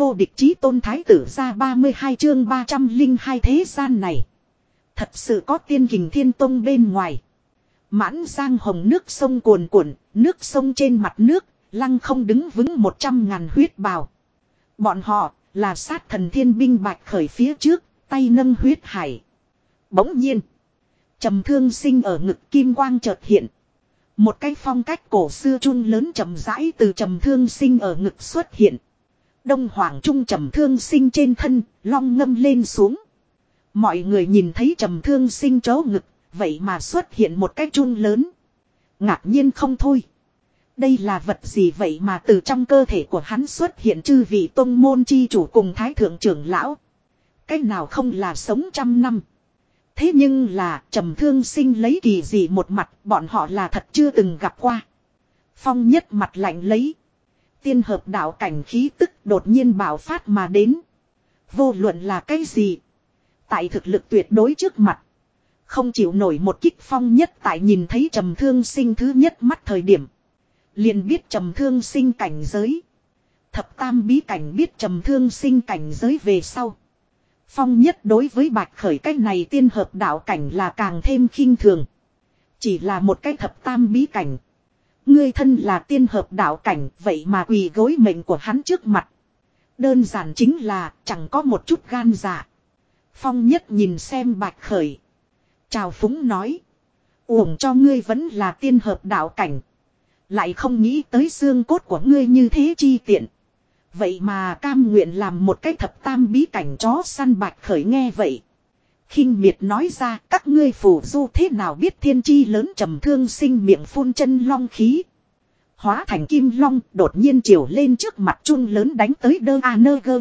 vô địch chí tôn thái tử ra 32 chương 302 thế gian này. Thật sự có tiên kình thiên tông bên ngoài. Mãn giang hồng nước sông cuồn cuộn, nước sông trên mặt nước, lăng không đứng vững một trăm ngàn huyết bào. Bọn họ, là sát thần thiên binh bạch khởi phía trước, tay nâng huyết hải. Bỗng nhiên, trầm thương sinh ở ngực kim quang chợt hiện. Một cái phong cách cổ xưa chun lớn trầm rãi từ trầm thương sinh ở ngực xuất hiện. Đông Hoàng Trung trầm thương sinh trên thân, long ngâm lên xuống. Mọi người nhìn thấy trầm thương sinh chó ngực, vậy mà xuất hiện một cái chun lớn. Ngạc nhiên không thôi. Đây là vật gì vậy mà từ trong cơ thể của hắn xuất hiện chư vị tôn môn chi chủ cùng thái thượng trưởng lão. Cái nào không là sống trăm năm. Thế nhưng là trầm thương sinh lấy kỳ gì một mặt bọn họ là thật chưa từng gặp qua. Phong nhất mặt lạnh lấy. Tiên hợp đạo cảnh khí tức đột nhiên bảo phát mà đến. Vô luận là cái gì. Tại thực lực tuyệt đối trước mặt. Không chịu nổi một kích phong nhất tại nhìn thấy trầm thương sinh thứ nhất mắt thời điểm. Liền biết trầm thương sinh cảnh giới. Thập tam bí cảnh biết trầm thương sinh cảnh giới về sau. Phong nhất đối với bạch khởi cách này tiên hợp đạo cảnh là càng thêm khinh thường. Chỉ là một cái thập tam bí cảnh. Ngươi thân là tiên hợp đạo cảnh, vậy mà quỳ gối mệnh của hắn trước mặt. Đơn giản chính là, chẳng có một chút gan dạ. Phong nhất nhìn xem bạch khởi. Chào phúng nói. Uổng cho ngươi vẫn là tiên hợp đạo cảnh. Lại không nghĩ tới xương cốt của ngươi như thế chi tiện. Vậy mà cam nguyện làm một cái thập tam bí cảnh chó săn bạch khởi nghe vậy khinh miệt nói ra các ngươi phù du thế nào biết thiên chi lớn trầm thương sinh miệng phun chân long khí. Hóa thành kim long đột nhiên chiều lên trước mặt chun lớn đánh tới đơ a nơ gơ.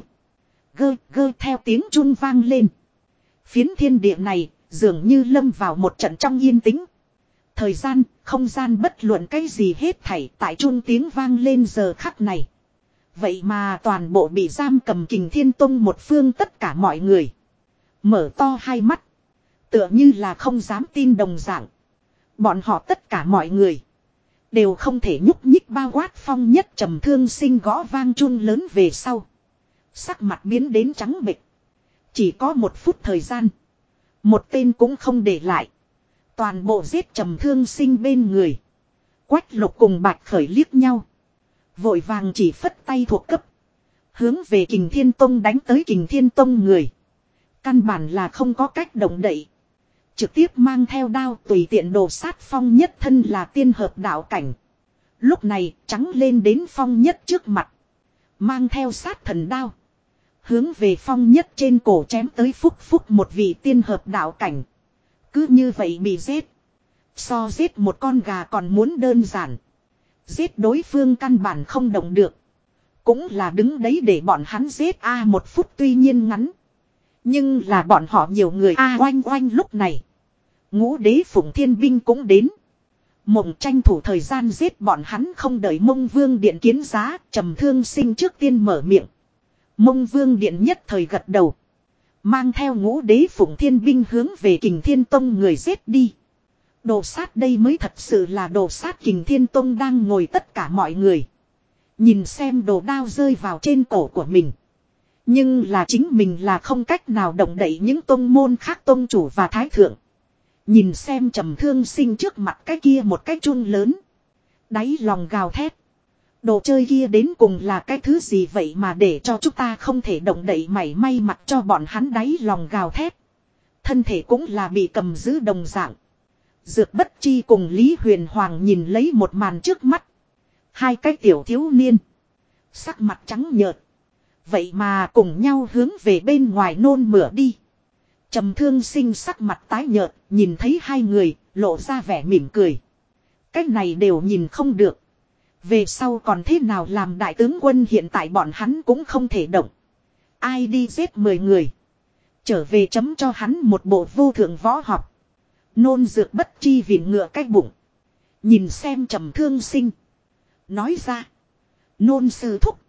Gơ gơ theo tiếng chun vang lên. Phiến thiên địa này dường như lâm vào một trận trong yên tĩnh. Thời gian, không gian bất luận cái gì hết thảy tại chun tiếng vang lên giờ khắc này. Vậy mà toàn bộ bị giam cầm kình thiên tông một phương tất cả mọi người. Mở to hai mắt. Tựa như là không dám tin đồng dạng. Bọn họ tất cả mọi người. Đều không thể nhúc nhích bao quát phong nhất trầm thương sinh gõ vang chun lớn về sau. Sắc mặt biến đến trắng bệch. Chỉ có một phút thời gian. Một tên cũng không để lại. Toàn bộ giết trầm thương sinh bên người. Quách lục cùng bạch khởi liếc nhau. Vội vàng chỉ phất tay thuộc cấp. Hướng về kình thiên tông đánh tới kình thiên tông người. Căn bản là không có cách động đậy. Trực tiếp mang theo đao tùy tiện đồ sát phong nhất thân là tiên hợp đạo cảnh. Lúc này, trắng lên đến phong nhất trước mặt. Mang theo sát thần đao. Hướng về phong nhất trên cổ chém tới phúc phúc một vị tiên hợp đạo cảnh. Cứ như vậy bị giết. So giết một con gà còn muốn đơn giản. Giết đối phương căn bản không động được. Cũng là đứng đấy để bọn hắn giết A một phút tuy nhiên ngắn. Nhưng là bọn họ nhiều người A oanh oanh lúc này. Ngũ đế phụng thiên binh cũng đến. Mộng tranh thủ thời gian giết bọn hắn không đợi mông vương điện kiến giá, trầm thương sinh trước tiên mở miệng. Mông vương điện nhất thời gật đầu. Mang theo ngũ đế phụng thiên binh hướng về kình thiên tông người giết đi. Đồ sát đây mới thật sự là đồ sát kình thiên tông đang ngồi tất cả mọi người. Nhìn xem đồ đao rơi vào trên cổ của mình. Nhưng là chính mình là không cách nào động đậy những tôn môn khác tôn chủ và thái thượng. Nhìn xem trầm thương sinh trước mặt cái kia một cái chun lớn. Đáy lòng gào thét. Đồ chơi kia đến cùng là cái thứ gì vậy mà để cho chúng ta không thể động đậy mảy may mặt cho bọn hắn đáy lòng gào thét. Thân thể cũng là bị cầm giữ đồng dạng. Dược bất chi cùng Lý Huyền Hoàng nhìn lấy một màn trước mắt. Hai cái tiểu thiếu niên. Sắc mặt trắng nhợt. Vậy mà cùng nhau hướng về bên ngoài nôn mửa đi. trầm thương sinh sắc mặt tái nhợt, nhìn thấy hai người, lộ ra vẻ mỉm cười. Cái này đều nhìn không được. Về sau còn thế nào làm đại tướng quân hiện tại bọn hắn cũng không thể động. Ai đi giết 10 người. Trở về chấm cho hắn một bộ vô thượng võ học. Nôn dược bất chi vì ngựa cách bụng. Nhìn xem trầm thương sinh. Nói ra. Nôn sư thúc.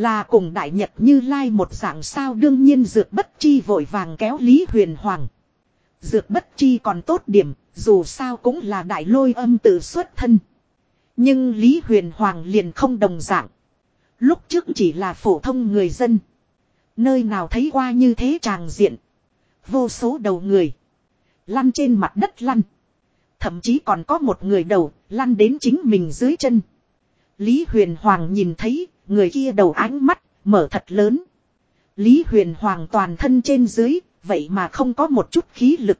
Là cùng đại nhật như lai một dạng sao đương nhiên dược bất chi vội vàng kéo Lý Huyền Hoàng. Dược bất chi còn tốt điểm, dù sao cũng là đại lôi âm tự xuất thân. Nhưng Lý Huyền Hoàng liền không đồng dạng. Lúc trước chỉ là phổ thông người dân. Nơi nào thấy qua như thế tràng diện. Vô số đầu người. Lăn trên mặt đất lăn. Thậm chí còn có một người đầu lăn đến chính mình dưới chân. Lý Huyền Hoàng nhìn thấy người kia đầu ánh mắt, mở thật lớn. Lý Huyền Hoàng toàn thân trên dưới, vậy mà không có một chút khí lực.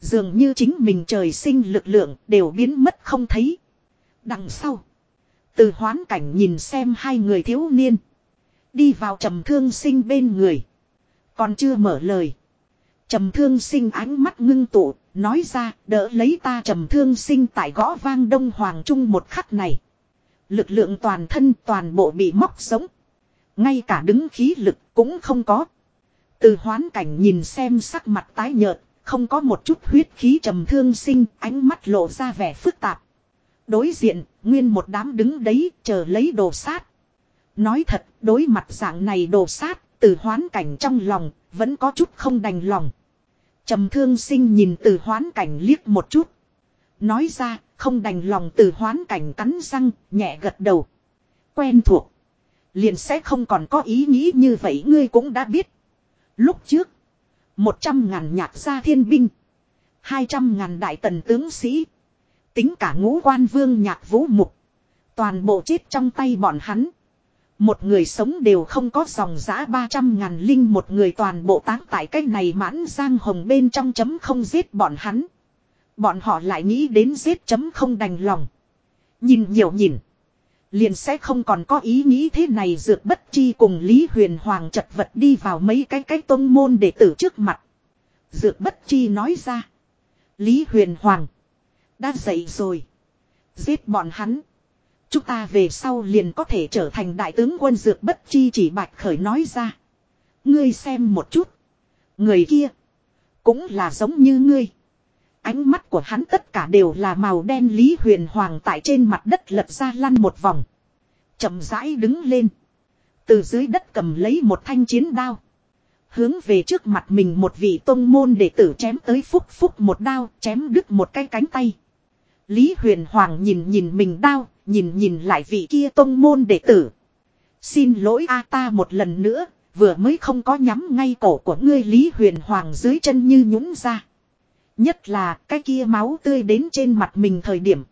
Dường như chính mình trời sinh lực lượng đều biến mất không thấy. Đằng sau. Từ hoán cảnh nhìn xem hai người thiếu niên. Đi vào trầm thương sinh bên người. Còn chưa mở lời. Trầm thương sinh ánh mắt ngưng tụ. Nói ra, đỡ lấy ta trầm thương sinh tại gõ vang đông hoàng trung một khắc này. Lực lượng toàn thân toàn bộ bị móc sống. Ngay cả đứng khí lực cũng không có. Từ hoán cảnh nhìn xem sắc mặt tái nhợt, không có một chút huyết khí trầm thương sinh, ánh mắt lộ ra vẻ phức tạp. Đối diện, nguyên một đám đứng đấy, chờ lấy đồ sát. Nói thật, đối mặt dạng này đồ sát, từ hoán cảnh trong lòng, vẫn có chút không đành lòng. Trầm thương sinh nhìn từ hoán cảnh liếc một chút. Nói ra, không đành lòng từ hoán cảnh cắn răng, nhẹ gật đầu. Quen thuộc. Liền sẽ không còn có ý nghĩ như vậy ngươi cũng đã biết. Lúc trước, một trăm ngàn nhạc gia thiên binh. Hai trăm ngàn đại tần tướng sĩ. Tính cả ngũ quan vương nhạc vũ mục. Toàn bộ chết trong tay bọn hắn. Một người sống đều không có dòng giã ba trăm ngàn linh một người toàn bộ táng tại cái này mãn giang hồng bên trong chấm không giết bọn hắn. Bọn họ lại nghĩ đến giết chấm không đành lòng. Nhìn nhiều nhìn. Liền sẽ không còn có ý nghĩ thế này dược bất chi cùng Lý Huyền Hoàng chật vật đi vào mấy cái cái tôn môn đệ tử trước mặt. Dược bất chi nói ra. Lý Huyền Hoàng. Đã dậy rồi. Giết bọn hắn. Chúng ta về sau liền có thể trở thành đại tướng quân dược bất chi chỉ bạch khởi nói ra. Ngươi xem một chút. Người kia. Cũng là giống như ngươi. Ánh mắt của hắn tất cả đều là màu đen Lý Huyền Hoàng tại trên mặt đất lật ra lăn một vòng. chậm rãi đứng lên. Từ dưới đất cầm lấy một thanh chiến đao. Hướng về trước mặt mình một vị tôn môn đệ tử chém tới phúc phúc một đao chém đứt một cái cánh tay. Lý Huyền Hoàng nhìn nhìn mình đao, nhìn nhìn lại vị kia tôn môn đệ tử. Xin lỗi a ta một lần nữa, vừa mới không có nhắm ngay cổ của ngươi Lý Huyền Hoàng dưới chân như nhũng ra. Nhất là cái kia máu tươi đến trên mặt mình thời điểm.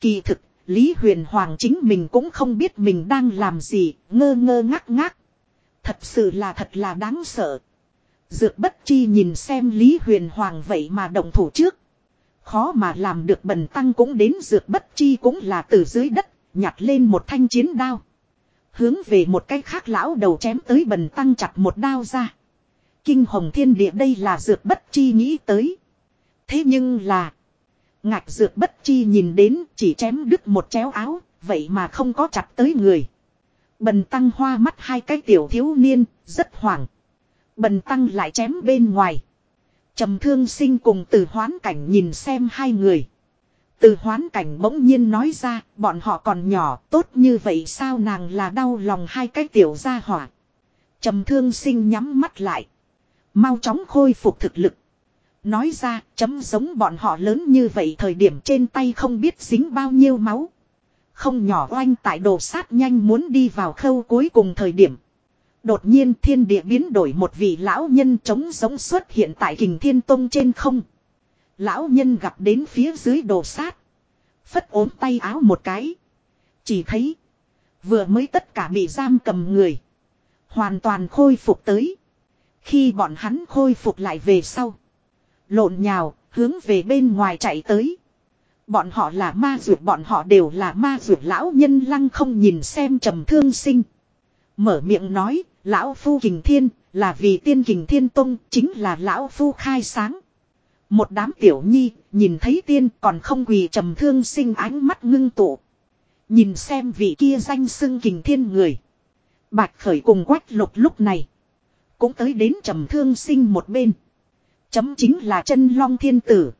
Kỳ thực, Lý Huyền Hoàng chính mình cũng không biết mình đang làm gì, ngơ ngơ ngác ngác. Thật sự là thật là đáng sợ. Dược bất chi nhìn xem Lý Huyền Hoàng vậy mà động thủ trước. Khó mà làm được bần tăng cũng đến dược bất chi cũng là từ dưới đất, nhặt lên một thanh chiến đao. Hướng về một cái khác lão đầu chém tới bần tăng chặt một đao ra. Kinh hồng thiên địa đây là dược bất chi nghĩ tới. Thế nhưng là. ngạc dược bất chi nhìn đến chỉ chém đứt một chéo áo. Vậy mà không có chặt tới người. Bần tăng hoa mắt hai cái tiểu thiếu niên. Rất hoảng. Bần tăng lại chém bên ngoài. trầm thương sinh cùng từ hoán cảnh nhìn xem hai người. Từ hoán cảnh bỗng nhiên nói ra, bọn họ còn nhỏ, tốt như vậy sao nàng là đau lòng hai cái tiểu gia hỏa. Trầm thương sinh nhắm mắt lại. Mau chóng khôi phục thực lực. Nói ra, chấm giống bọn họ lớn như vậy thời điểm trên tay không biết dính bao nhiêu máu. Không nhỏ oanh tại đồ sát nhanh muốn đi vào khâu cuối cùng thời điểm. Đột nhiên thiên địa biến đổi một vị lão nhân trống giống xuất hiện tại kình thiên tông trên không. Lão nhân gặp đến phía dưới đồ sát. Phất ốm tay áo một cái. Chỉ thấy. Vừa mới tất cả bị giam cầm người. Hoàn toàn khôi phục tới. Khi bọn hắn khôi phục lại về sau. Lộn nhào, hướng về bên ngoài chạy tới. Bọn họ là ma rượu, bọn họ đều là ma rượu lão nhân lăng không nhìn xem trầm thương sinh. Mở miệng nói, lão phu kình thiên, là vì tiên kình thiên tông, chính là lão phu khai sáng. Một đám tiểu nhi, nhìn thấy tiên còn không quỳ trầm thương sinh ánh mắt ngưng tụ. Nhìn xem vị kia danh xưng kình thiên người. Bạch khởi cùng quách lục lúc này. Cũng tới đến trầm thương sinh một bên. Chấm chính là chân long thiên tử.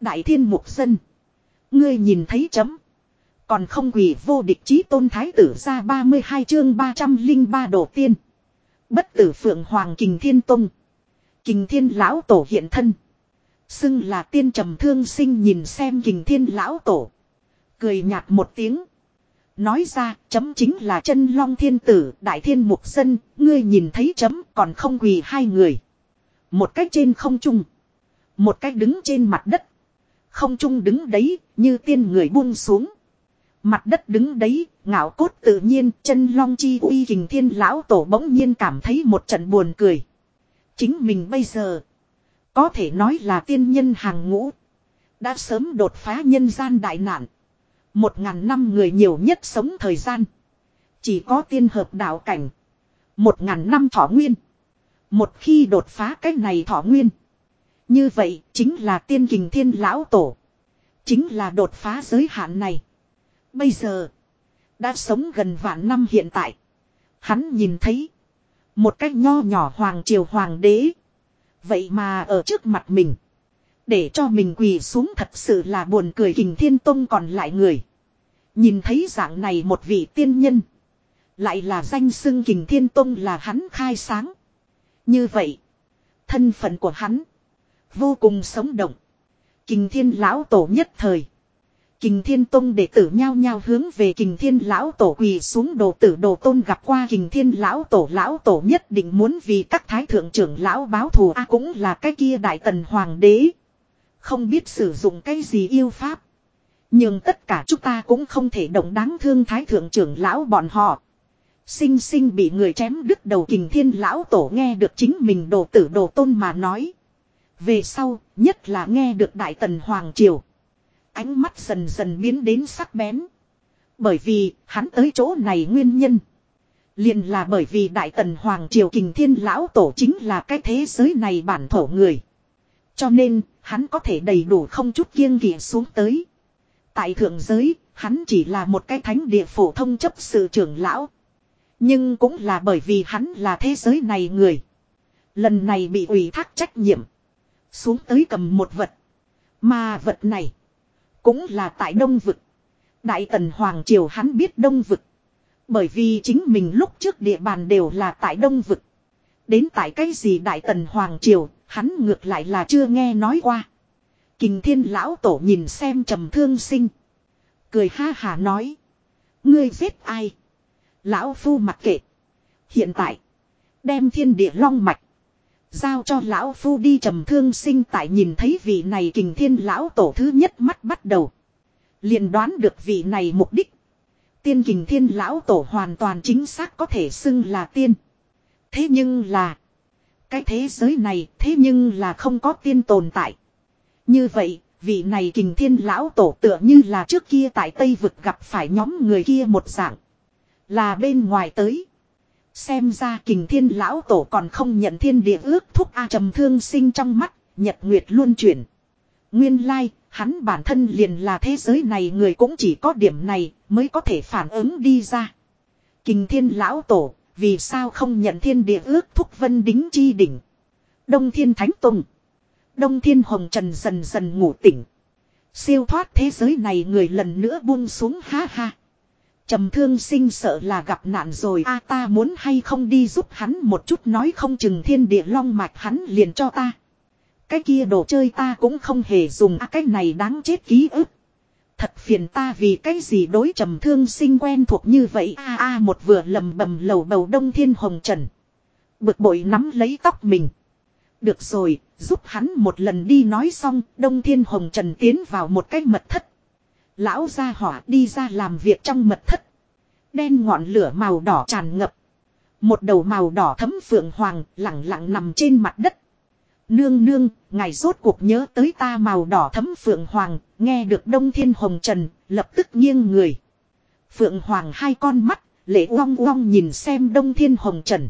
Đại thiên mục dân. Ngươi nhìn thấy chấm. Còn không quỷ vô địch chí tôn thái tử ra 32 chương 303 độ tiên. Bất tử phượng hoàng kình thiên tông. Kình thiên lão tổ hiện thân. Xưng là tiên trầm thương sinh nhìn xem kình thiên lão tổ. Cười nhạt một tiếng. Nói ra, chấm chính là chân long thiên tử, đại thiên mục dân, ngươi nhìn thấy chấm còn không quỳ hai người. Một cách trên không trung. Một cách đứng trên mặt đất. Không trung đứng đấy, như tiên người buông xuống. Mặt đất đứng đấy, ngạo cốt tự nhiên, chân long chi uy hình thiên lão tổ bỗng nhiên cảm thấy một trận buồn cười. Chính mình bây giờ, có thể nói là tiên nhân hàng ngũ. Đã sớm đột phá nhân gian đại nạn. Một ngàn năm người nhiều nhất sống thời gian. Chỉ có tiên hợp đạo cảnh. Một ngàn năm thọ nguyên. Một khi đột phá cái này thọ nguyên. Như vậy chính là tiên kình thiên lão tổ. Chính là đột phá giới hạn này. Bây giờ. Đã sống gần vạn năm hiện tại. Hắn nhìn thấy. Một cách nho nhỏ hoàng triều hoàng đế. Vậy mà ở trước mặt mình. Để cho mình quỳ xuống thật sự là buồn cười kình thiên tông còn lại người. Nhìn thấy dạng này một vị tiên nhân. Lại là danh xưng kình thiên tông là hắn khai sáng. Như vậy. Thân phận của hắn. Vô cùng sống động. Kình thiên lão tổ nhất thời. Kình thiên tông đệ tử nhao nhao hướng về kình thiên lão tổ quỳ xuống đồ tử đồ tôn gặp qua kình thiên lão tổ lão tổ nhất định muốn vì các thái thượng trưởng lão báo thù a cũng là cái kia đại tần hoàng đế. Không biết sử dụng cái gì yêu pháp. Nhưng tất cả chúng ta cũng không thể động đáng thương thái thượng trưởng lão bọn họ. Sinh sinh bị người chém đứt đầu kình thiên lão tổ nghe được chính mình đồ tử đồ tôn mà nói. Về sau, nhất là nghe được đại tần hoàng triều. Ánh mắt dần dần biến đến sắc bén. Bởi vì, hắn tới chỗ này nguyên nhân. liền là bởi vì đại tần hoàng triều kình thiên lão tổ chính là cái thế giới này bản thổ người. Cho nên, hắn có thể đầy đủ không chút kiêng kỵ xuống tới. Tại thượng giới, hắn chỉ là một cái thánh địa phổ thông chấp sự trưởng lão. Nhưng cũng là bởi vì hắn là thế giới này người. Lần này bị ủy thác trách nhiệm. Xuống tới cầm một vật. Mà vật này. Cũng là tại Đông Vực. Đại tần Hoàng Triều hắn biết Đông Vực. Bởi vì chính mình lúc trước địa bàn đều là tại Đông Vực. Đến tại cái gì Đại tần Hoàng Triều, hắn ngược lại là chưa nghe nói qua. Kình thiên lão tổ nhìn xem trầm thương sinh. Cười ha hà nói. Ngươi giết ai? Lão phu mặc kệ. Hiện tại. Đem thiên địa long mạch. Giao cho lão phu đi trầm thương sinh tại nhìn thấy vị này kình thiên lão tổ thứ nhất mắt bắt đầu. liền đoán được vị này mục đích. Tiên kình thiên lão tổ hoàn toàn chính xác có thể xưng là tiên. Thế nhưng là. Cái thế giới này thế nhưng là không có tiên tồn tại. Như vậy, vị này kình thiên lão tổ tựa như là trước kia tại Tây Vực gặp phải nhóm người kia một dạng. Là bên ngoài tới. Xem ra kình thiên lão tổ còn không nhận thiên địa ước thúc A trầm thương sinh trong mắt, nhật nguyệt luôn chuyển. Nguyên lai, like, hắn bản thân liền là thế giới này người cũng chỉ có điểm này mới có thể phản ứng đi ra. Kình thiên lão tổ, vì sao không nhận thiên địa ước thúc vân đính chi đỉnh. Đông thiên thánh tùng. Đông thiên hồng trần dần dần ngủ tỉnh. Siêu thoát thế giới này người lần nữa buông xuống ha ha. Trầm thương sinh sợ là gặp nạn rồi a ta muốn hay không đi giúp hắn một chút nói không chừng thiên địa long mạch hắn liền cho ta. Cái kia đồ chơi ta cũng không hề dùng a cái này đáng chết ký ức. Thật phiền ta vì cái gì đối trầm thương sinh quen thuộc như vậy a a một vừa lầm bầm lầu bầu đông thiên hồng trần. Bực bội nắm lấy tóc mình. Được rồi, giúp hắn một lần đi nói xong, Đông Thiên Hồng Trần tiến vào một cái mật thất. Lão gia hỏa đi ra làm việc trong mật thất. Đen ngọn lửa màu đỏ tràn ngập. Một đầu màu đỏ thấm phượng hoàng lặng lặng nằm trên mặt đất. Nương nương, ngài rốt cuộc nhớ tới ta màu đỏ thấm phượng hoàng, nghe được Đông Thiên Hồng Trần, lập tức nghiêng người. Phượng hoàng hai con mắt, lệ uong uong nhìn xem Đông Thiên Hồng Trần.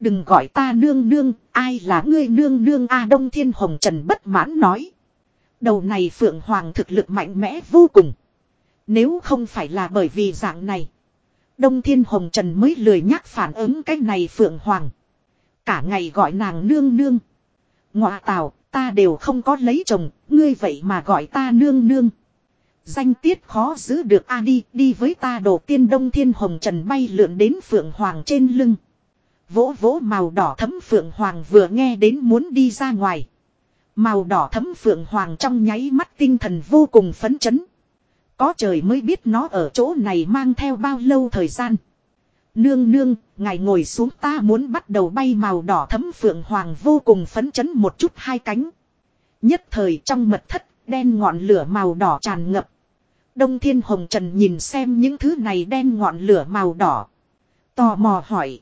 Đừng gọi ta nương nương, ai là ngươi nương nương A Đông Thiên Hồng Trần bất mãn nói. Đầu này Phượng Hoàng thực lực mạnh mẽ vô cùng. Nếu không phải là bởi vì dạng này. Đông Thiên Hồng Trần mới lười nhắc phản ứng cái này Phượng Hoàng. Cả ngày gọi nàng nương nương. Ngọa tào, ta đều không có lấy chồng, ngươi vậy mà gọi ta nương nương. Danh tiết khó giữ được a đi, đi với ta đồ tiên Đông Thiên Hồng Trần bay lượn đến Phượng Hoàng trên lưng. Vỗ vỗ màu đỏ thấm phượng hoàng vừa nghe đến muốn đi ra ngoài. Màu đỏ thấm phượng hoàng trong nháy mắt tinh thần vô cùng phấn chấn. Có trời mới biết nó ở chỗ này mang theo bao lâu thời gian. Nương nương, ngài ngồi xuống ta muốn bắt đầu bay màu đỏ thấm phượng hoàng vô cùng phấn chấn một chút hai cánh. Nhất thời trong mật thất, đen ngọn lửa màu đỏ tràn ngập. Đông Thiên Hồng Trần nhìn xem những thứ này đen ngọn lửa màu đỏ. Tò mò hỏi.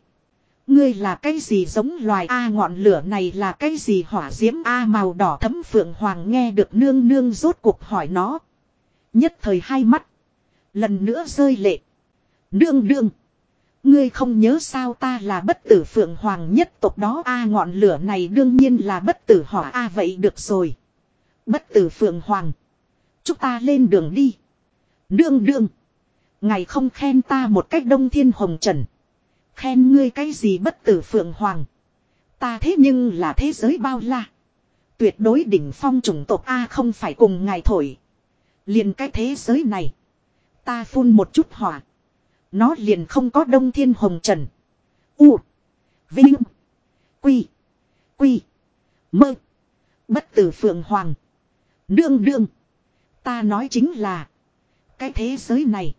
Ngươi là cái gì giống loài A ngọn lửa này là cái gì hỏa diễm A màu đỏ thấm phượng hoàng nghe được nương nương rốt cuộc hỏi nó. Nhất thời hai mắt. Lần nữa rơi lệ. Nương nương. Ngươi không nhớ sao ta là bất tử phượng hoàng nhất tộc đó A ngọn lửa này đương nhiên là bất tử hỏa A vậy được rồi. Bất tử phượng hoàng. Chúng ta lên đường đi. Nương nương. Ngày không khen ta một cách đông thiên hồng trần. Khen ngươi cái gì bất tử phượng hoàng. Ta thế nhưng là thế giới bao la. Tuyệt đối đỉnh phong chủng tộc A không phải cùng ngài thổi. Liền cái thế giới này. Ta phun một chút hỏa. Nó liền không có đông thiên hồng trần. U. Vinh. Quy. Quy. Mơ. Bất tử phượng hoàng. Đương đương. Ta nói chính là. Cái thế giới này.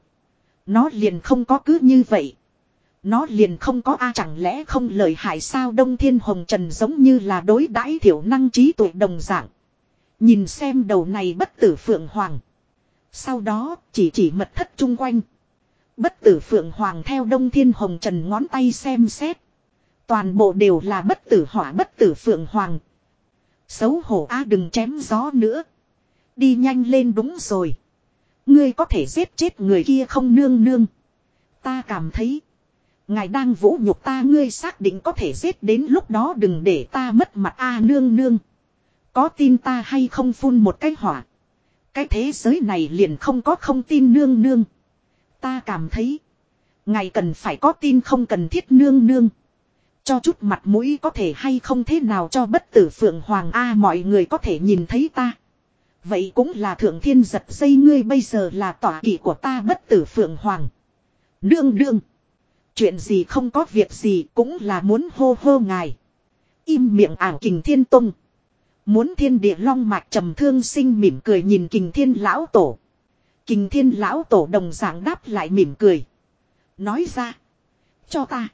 Nó liền không có cứ như vậy. Nó liền không có a chẳng lẽ không lợi hại sao Đông Thiên Hồng Trần giống như là đối đãi thiểu năng trí tuệ đồng dạng. Nhìn xem đầu này bất tử Phượng Hoàng. Sau đó, chỉ chỉ mật thất chung quanh. Bất tử Phượng Hoàng theo Đông Thiên Hồng Trần ngón tay xem xét. Toàn bộ đều là bất tử hỏa bất tử Phượng Hoàng. Xấu hổ a đừng chém gió nữa. Đi nhanh lên đúng rồi. Ngươi có thể giết chết người kia không nương nương. Ta cảm thấy. Ngài đang vũ nhục ta, ngươi xác định có thể giết đến lúc đó, đừng để ta mất mặt a nương nương. Có tin ta hay không phun một cái hỏa. Cái thế giới này liền không có không tin nương nương. Ta cảm thấy. Ngài cần phải có tin không cần thiết nương nương. Cho chút mặt mũi có thể hay không thế nào cho bất tử phượng hoàng A, mọi người có thể nhìn thấy ta. Vậy cũng là thượng thiên giật dây, ngươi bây giờ là tỏa kỵ của ta bất tử phượng hoàng. Nương nương. Chuyện gì không có việc gì cũng là muốn hô hô ngài. Im miệng ảo kình thiên tung. Muốn thiên địa long mạch trầm thương sinh mỉm cười nhìn kình thiên lão tổ. Kình thiên lão tổ đồng dạng đáp lại mỉm cười. Nói ra. Cho ta.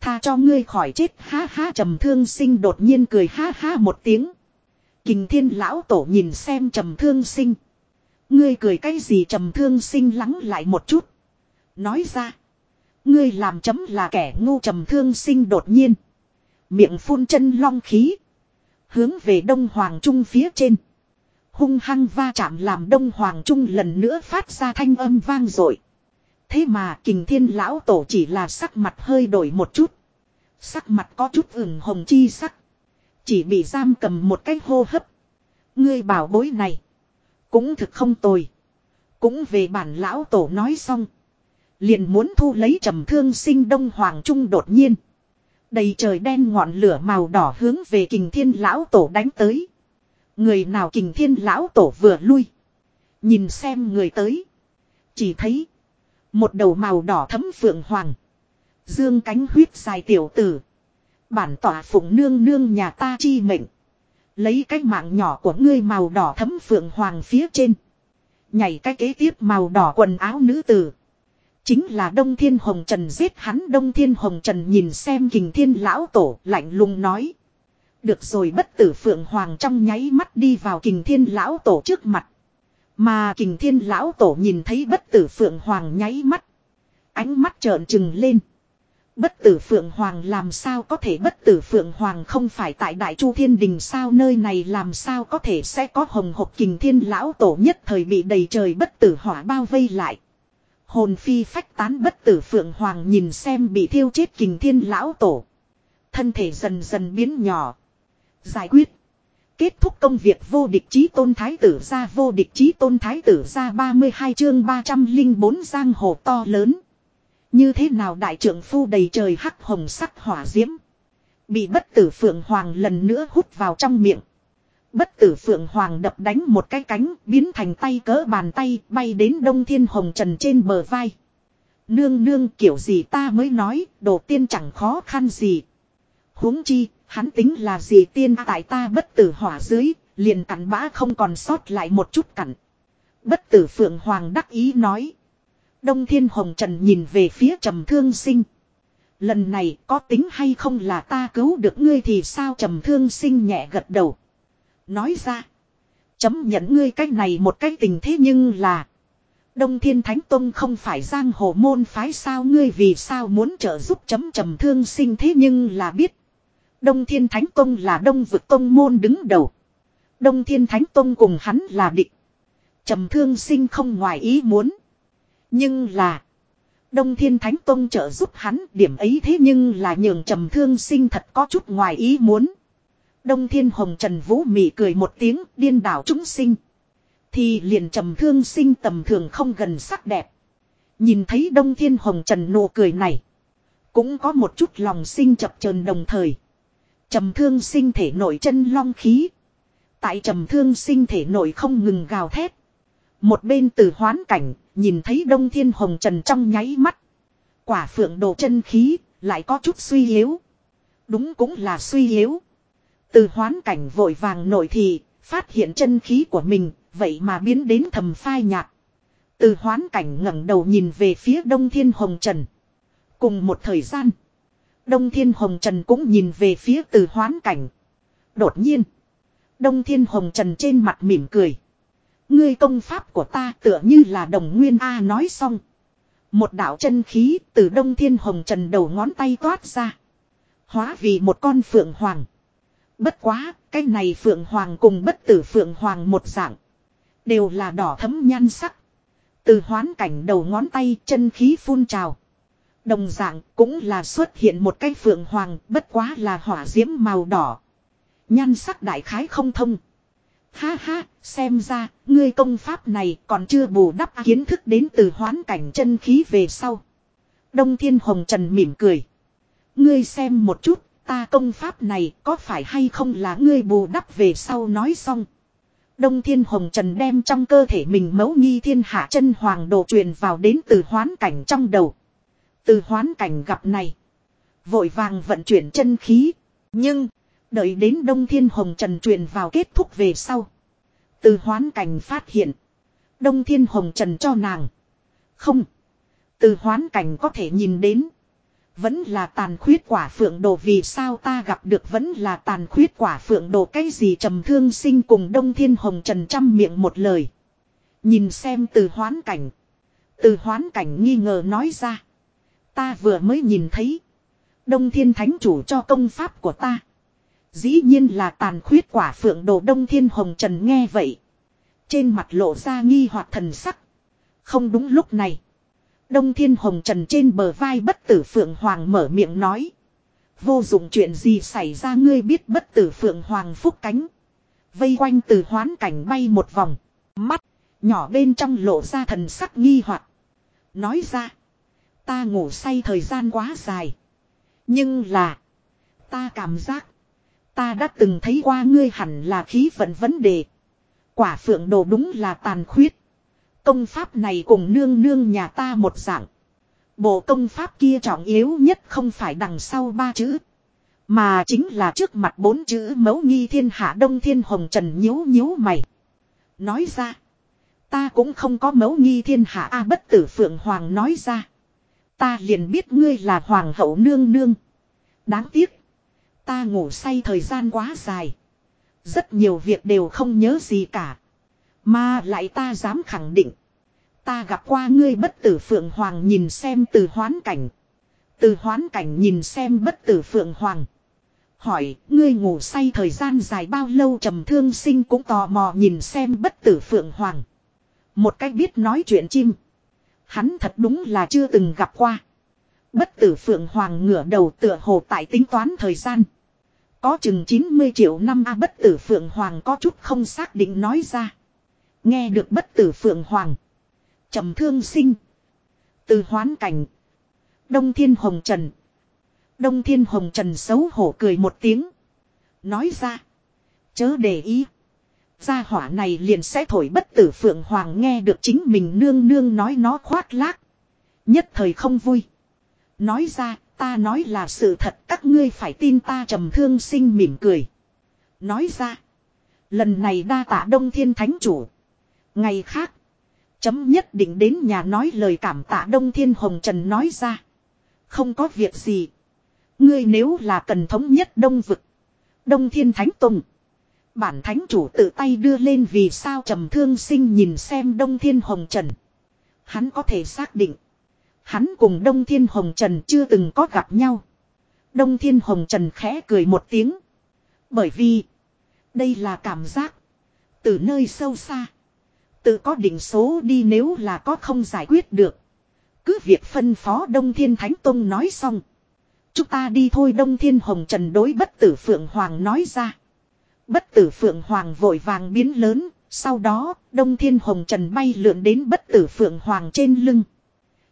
Tha cho ngươi khỏi chết ha ha trầm thương sinh đột nhiên cười ha ha một tiếng. Kình thiên lão tổ nhìn xem trầm thương sinh. Ngươi cười cái gì trầm thương sinh lắng lại một chút. Nói ra. Ngươi làm chấm là kẻ ngu trầm thương sinh đột nhiên. Miệng phun chân long khí. Hướng về đông hoàng trung phía trên. Hung hăng va chạm làm đông hoàng trung lần nữa phát ra thanh âm vang dội Thế mà kình thiên lão tổ chỉ là sắc mặt hơi đổi một chút. Sắc mặt có chút ửng hồng chi sắc. Chỉ bị giam cầm một cái hô hấp. Ngươi bảo bối này. Cũng thực không tồi. Cũng về bản lão tổ nói xong. Liền muốn thu lấy trầm thương sinh đông hoàng trung đột nhiên. Đầy trời đen ngọn lửa màu đỏ hướng về kình thiên lão tổ đánh tới. Người nào kình thiên lão tổ vừa lui. Nhìn xem người tới. Chỉ thấy. Một đầu màu đỏ thấm phượng hoàng. Dương cánh huyết dài tiểu tử. Bản tỏa phụng nương nương nhà ta chi mệnh. Lấy cái mạng nhỏ của ngươi màu đỏ thấm phượng hoàng phía trên. Nhảy cái kế tiếp màu đỏ quần áo nữ tử. Chính là Đông Thiên Hồng Trần giết hắn Đông Thiên Hồng Trần nhìn xem kình thiên lão tổ, lạnh lùng nói. Được rồi, bất tử Phượng Hoàng trong nháy mắt đi vào kình thiên lão tổ trước mặt. Mà kình thiên lão tổ nhìn thấy bất tử Phượng Hoàng nháy mắt. Ánh mắt trợn trừng lên. Bất tử Phượng Hoàng làm sao có thể bất tử Phượng Hoàng không phải tại Đại Chu Thiên Đình sao nơi này làm sao có thể sẽ có hồng hộp kình thiên lão tổ nhất thời bị đầy trời bất tử hỏa bao vây lại. Hồn phi phách tán bất tử Phượng Hoàng nhìn xem bị thiêu chết kình thiên lão tổ. Thân thể dần dần biến nhỏ. Giải quyết. Kết thúc công việc vô địch chí tôn thái tử ra vô địch chí tôn thái tử ra 32 chương 304 giang hồ to lớn. Như thế nào đại trưởng phu đầy trời hắc hồng sắc hỏa diễm. Bị bất tử phượng hoàng lần nữa hút vào trong miệng. Bất tử phượng hoàng đập đánh một cái cánh, biến thành tay cỡ bàn tay, bay đến đông thiên hồng trần trên bờ vai. Nương nương, kiểu gì ta mới nói, đồ tiên chẳng khó khăn gì. huống chi, hắn tính là gì tiên tại ta bất tử hỏa dưới, liền cặn bã không còn sót lại một chút cặn. Bất tử Phượng Hoàng đắc ý nói. Đông Thiên Hồng Trần nhìn về phía trầm thương sinh. Lần này có tính hay không là ta cứu được ngươi thì sao trầm thương sinh nhẹ gật đầu. Nói ra. Chấm nhận ngươi cách này một cách tình thế nhưng là. Đông Thiên Thánh Tông không phải giang hồ môn phái sao ngươi vì sao muốn trợ giúp chấm trầm thương sinh thế nhưng là biết. Đông Thiên Thánh Tông là đông vực tông môn đứng đầu. Đông Thiên Thánh Tông cùng hắn là địch. Trầm thương sinh không ngoài ý muốn. Nhưng là. Đông Thiên Thánh Tông trợ giúp hắn điểm ấy thế nhưng là nhường trầm thương sinh thật có chút ngoài ý muốn. Đông Thiên Hồng Trần Vũ mỉ cười một tiếng điên đảo chúng sinh. Thì liền trầm thương sinh tầm thường không gần sắc đẹp. Nhìn thấy Đông Thiên Hồng Trần nụ cười này. Cũng có một chút lòng sinh chập chờn đồng thời. Trầm thương sinh thể nổi chân long khí. Tại trầm thương sinh thể nổi không ngừng gào thét. Một bên từ hoán cảnh, nhìn thấy Đông Thiên Hồng Trần trong nháy mắt. Quả phượng đồ chân khí, lại có chút suy yếu. Đúng cũng là suy yếu. Từ hoán cảnh vội vàng nội thì, phát hiện chân khí của mình, vậy mà biến đến thầm phai nhạt. Từ hoán cảnh ngẩng đầu nhìn về phía Đông Thiên Hồng Trần. Cùng một thời gian, Đông Thiên Hồng Trần cũng nhìn về phía từ hoán cảnh. Đột nhiên, Đông Thiên Hồng Trần trên mặt mỉm cười. Ngươi công pháp của ta tựa như là đồng nguyên A nói xong. Một đạo chân khí từ Đông Thiên Hồng Trần đầu ngón tay toát ra. Hóa vì một con phượng hoàng. Bất quá, cái này phượng hoàng cùng bất tử phượng hoàng một dạng. Đều là đỏ thấm nhan sắc. Từ hoán cảnh đầu ngón tay chân khí phun trào. Đồng dạng cũng là xuất hiện một cái phượng hoàng bất quá là hỏa diễm màu đỏ. Nhan sắc đại khái không thông. Ha ha, xem ra, ngươi công pháp này còn chưa bù đắp kiến thức đến từ hoán cảnh chân khí về sau. Đông Thiên Hồng Trần mỉm cười. Ngươi xem một chút, ta công pháp này có phải hay không là ngươi bù đắp về sau nói xong. Đông Thiên Hồng Trần đem trong cơ thể mình mấu nghi thiên hạ chân hoàng đồ truyền vào đến từ hoán cảnh trong đầu. Từ hoán cảnh gặp này. Vội vàng vận chuyển chân khí. Nhưng, đợi đến Đông Thiên Hồng Trần truyền vào kết thúc về sau. Từ hoán cảnh phát hiện. Đông Thiên Hồng Trần cho nàng. Không. Từ hoán cảnh có thể nhìn đến. Vẫn là tàn khuyết quả phượng đồ vì sao ta gặp được vẫn là tàn khuyết quả phượng đồ cái gì trầm thương sinh cùng Đông Thiên Hồng Trần trăm miệng một lời. Nhìn xem từ hoán cảnh. Từ hoán cảnh nghi ngờ nói ra. Ta vừa mới nhìn thấy. Đông Thiên Thánh chủ cho công pháp của ta. Dĩ nhiên là tàn khuyết quả phượng đồ Đông Thiên Hồng Trần nghe vậy. Trên mặt lộ ra nghi hoặc thần sắc. Không đúng lúc này. Đông Thiên Hồng Trần trên bờ vai bất tử Phượng Hoàng mở miệng nói. Vô dụng chuyện gì xảy ra ngươi biết bất tử Phượng Hoàng phúc cánh. Vây quanh từ hoán cảnh bay một vòng. Mắt, nhỏ bên trong lộ ra thần sắc nghi hoặc Nói ra. Ta ngủ say thời gian quá dài. Nhưng là. Ta cảm giác. Ta đã từng thấy qua ngươi hẳn là khí vận vấn đề. Quả phượng đồ đúng là tàn khuyết. Công pháp này cùng nương nương nhà ta một dạng. Bộ công pháp kia trọng yếu nhất không phải đằng sau ba chữ. Mà chính là trước mặt bốn chữ mẫu nghi thiên hạ đông thiên hồng trần nhíu nhíu mày. Nói ra. Ta cũng không có mẫu nghi thiên hạ A bất tử phượng hoàng nói ra. Ta liền biết ngươi là hoàng hậu nương nương. Đáng tiếc. Ta ngủ say thời gian quá dài. Rất nhiều việc đều không nhớ gì cả. Mà lại ta dám khẳng định. Ta gặp qua ngươi bất tử phượng hoàng nhìn xem từ hoán cảnh. Từ hoán cảnh nhìn xem bất tử phượng hoàng. Hỏi, ngươi ngủ say thời gian dài bao lâu trầm thương sinh cũng tò mò nhìn xem bất tử phượng hoàng. Một cách biết nói chuyện chim. Hắn thật đúng là chưa từng gặp qua. Bất tử phượng hoàng ngửa đầu tựa hồ tại tính toán thời gian. Có chừng 90 triệu năm A bất tử phượng hoàng có chút không xác định nói ra. Nghe được bất tử phượng hoàng. trầm thương sinh. Từ hoán cảnh. Đông thiên hồng trần. Đông thiên hồng trần xấu hổ cười một tiếng. Nói ra. Chớ để ý. Gia hỏa này liền sẽ thổi bất tử phượng hoàng nghe được chính mình nương nương nói nó khoác lác. Nhất thời không vui. Nói ra, ta nói là sự thật, các ngươi phải tin ta trầm thương sinh mỉm cười. Nói ra. Lần này đa tạ đông thiên thánh chủ. Ngày khác. Chấm nhất định đến nhà nói lời cảm tạ Đông Thiên Hồng Trần nói ra. Không có việc gì. Ngươi nếu là cần thống nhất Đông Vực. Đông Thiên Thánh Tùng. Bản thánh chủ tự tay đưa lên vì sao trầm thương sinh nhìn xem Đông Thiên Hồng Trần. Hắn có thể xác định. Hắn cùng Đông Thiên Hồng Trần chưa từng có gặp nhau. Đông Thiên Hồng Trần khẽ cười một tiếng. Bởi vì. Đây là cảm giác. Từ nơi sâu xa. Tự có định số đi nếu là có không giải quyết được. Cứ việc phân phó Đông Thiên Thánh Tông nói xong. Chúng ta đi thôi Đông Thiên Hồng Trần đối bất tử Phượng Hoàng nói ra. Bất tử Phượng Hoàng vội vàng biến lớn. Sau đó Đông Thiên Hồng Trần bay lượn đến bất tử Phượng Hoàng trên lưng.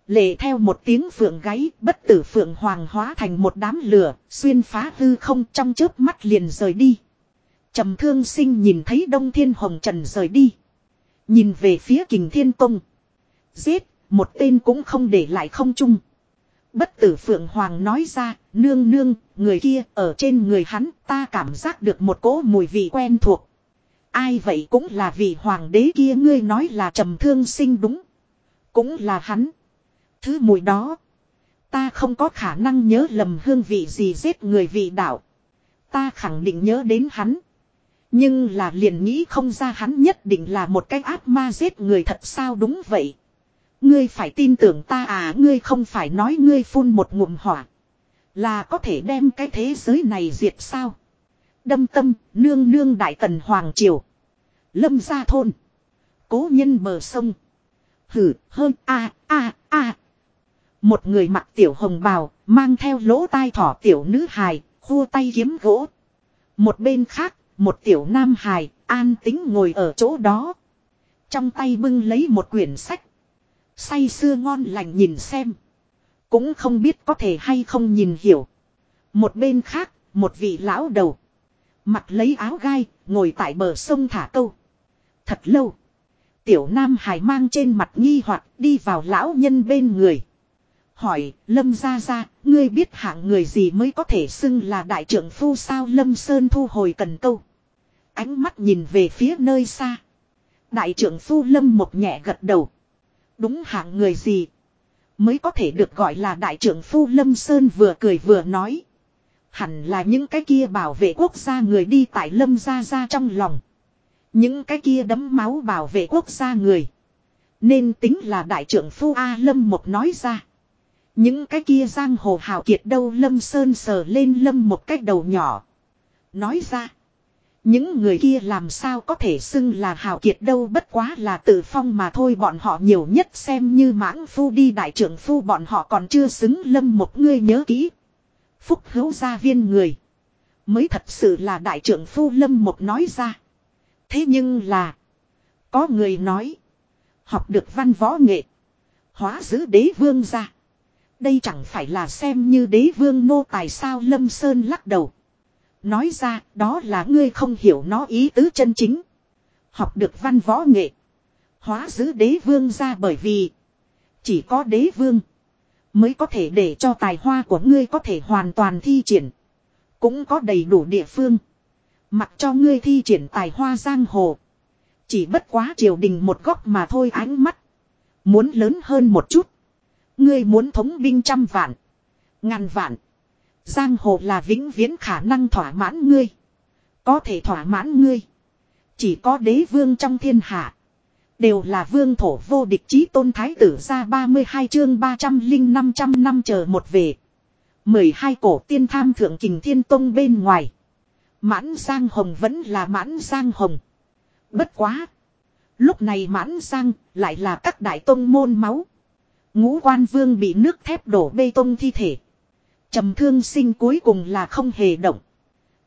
Lệ theo một tiếng phượng gáy, bất tử phượng hoàng hóa thành một đám lửa, xuyên phá hư không trong chớp mắt liền rời đi. Trầm thương sinh nhìn thấy Đông Thiên Hồng Trần rời đi. Nhìn về phía kình thiên công Giết, một tên cũng không để lại không chung. Bất tử Phượng Hoàng nói ra, nương nương, người kia ở trên người hắn ta cảm giác được một cỗ mùi vị quen thuộc. Ai vậy cũng là vị hoàng đế kia ngươi nói là trầm thương sinh đúng. Cũng là hắn. Thứ mùi đó. Ta không có khả năng nhớ lầm hương vị gì giết người vị đạo. Ta khẳng định nhớ đến hắn. Nhưng là liền nghĩ không ra hắn nhất định là một cái ác ma giết người thật sao đúng vậy. Ngươi phải tin tưởng ta à ngươi không phải nói ngươi phun một ngụm hỏa. Là có thể đem cái thế giới này diệt sao. Đâm tâm, nương nương đại tần Hoàng Triều. Lâm gia thôn. Cố nhân bờ sông. Hử, hơn, a a a một người mặc tiểu hồng bào, mang theo lỗ tai thỏ tiểu nữ hài, khua tay kiếm gỗ. Một bên khác, một tiểu nam hài, an tính ngồi ở chỗ đó. Trong tay bưng lấy một quyển sách. Say sưa ngon lành nhìn xem. Cũng không biết có thể hay không nhìn hiểu. Một bên khác, một vị lão đầu. Mặt lấy áo gai, ngồi tại bờ sông thả câu. Thật lâu. Tiểu Nam Hải mang trên mặt nghi hoặc đi vào lão nhân bên người. Hỏi, Lâm ra ra, ngươi biết hạng người gì mới có thể xưng là đại trưởng phu sao Lâm Sơn thu hồi cần câu. Ánh mắt nhìn về phía nơi xa. Đại trưởng phu Lâm một nhẹ gật đầu. Đúng hạng người gì? Mới có thể được gọi là đại trưởng phu Lâm Sơn vừa cười vừa nói. Hẳn là những cái kia bảo vệ quốc gia người đi tại Lâm gia gia trong lòng. Những cái kia đấm máu bảo vệ quốc gia người. Nên tính là đại trưởng phu A Lâm một nói ra. Những cái kia giang hồ hào kiệt đâu lâm sơn sờ lên lâm một cái đầu nhỏ. Nói ra. Những người kia làm sao có thể xưng là hào kiệt đâu bất quá là tự phong mà thôi bọn họ nhiều nhất xem như mãng phu đi đại trưởng phu bọn họ còn chưa xứng lâm một người nhớ kỹ. Phúc hữu gia viên người. Mới thật sự là đại trưởng phu lâm một nói ra. Thế nhưng là. Có người nói. Học được văn võ nghệ. Hóa giữ đế vương ra. Đây chẳng phải là xem như đế vương nô tài sao Lâm Sơn lắc đầu. Nói ra, đó là ngươi không hiểu nó ý tứ chân chính. Học được văn võ nghệ. Hóa giữ đế vương ra bởi vì. Chỉ có đế vương. Mới có thể để cho tài hoa của ngươi có thể hoàn toàn thi triển. Cũng có đầy đủ địa phương. Mặc cho ngươi thi triển tài hoa giang hồ. Chỉ bất quá triều đình một góc mà thôi, ánh mắt. Muốn lớn hơn một chút. Ngươi muốn thống binh trăm vạn. Ngàn vạn. Giang hồ là vĩnh viễn khả năng thỏa mãn ngươi. Có thể thỏa mãn ngươi. Chỉ có đế vương trong thiên hạ. Đều là vương thổ vô địch chí tôn thái tử ra 32 chương 300 linh 500 năm chờ một về. 12 cổ tiên tham thượng kình thiên tông bên ngoài. Mãn Giang Hồng vẫn là mãn Giang Hồng. Bất quá. Lúc này mãn Giang lại là các đại tông môn máu. Ngũ quan vương bị nước thép đổ bê tông thi thể. trầm thương sinh cuối cùng là không hề động.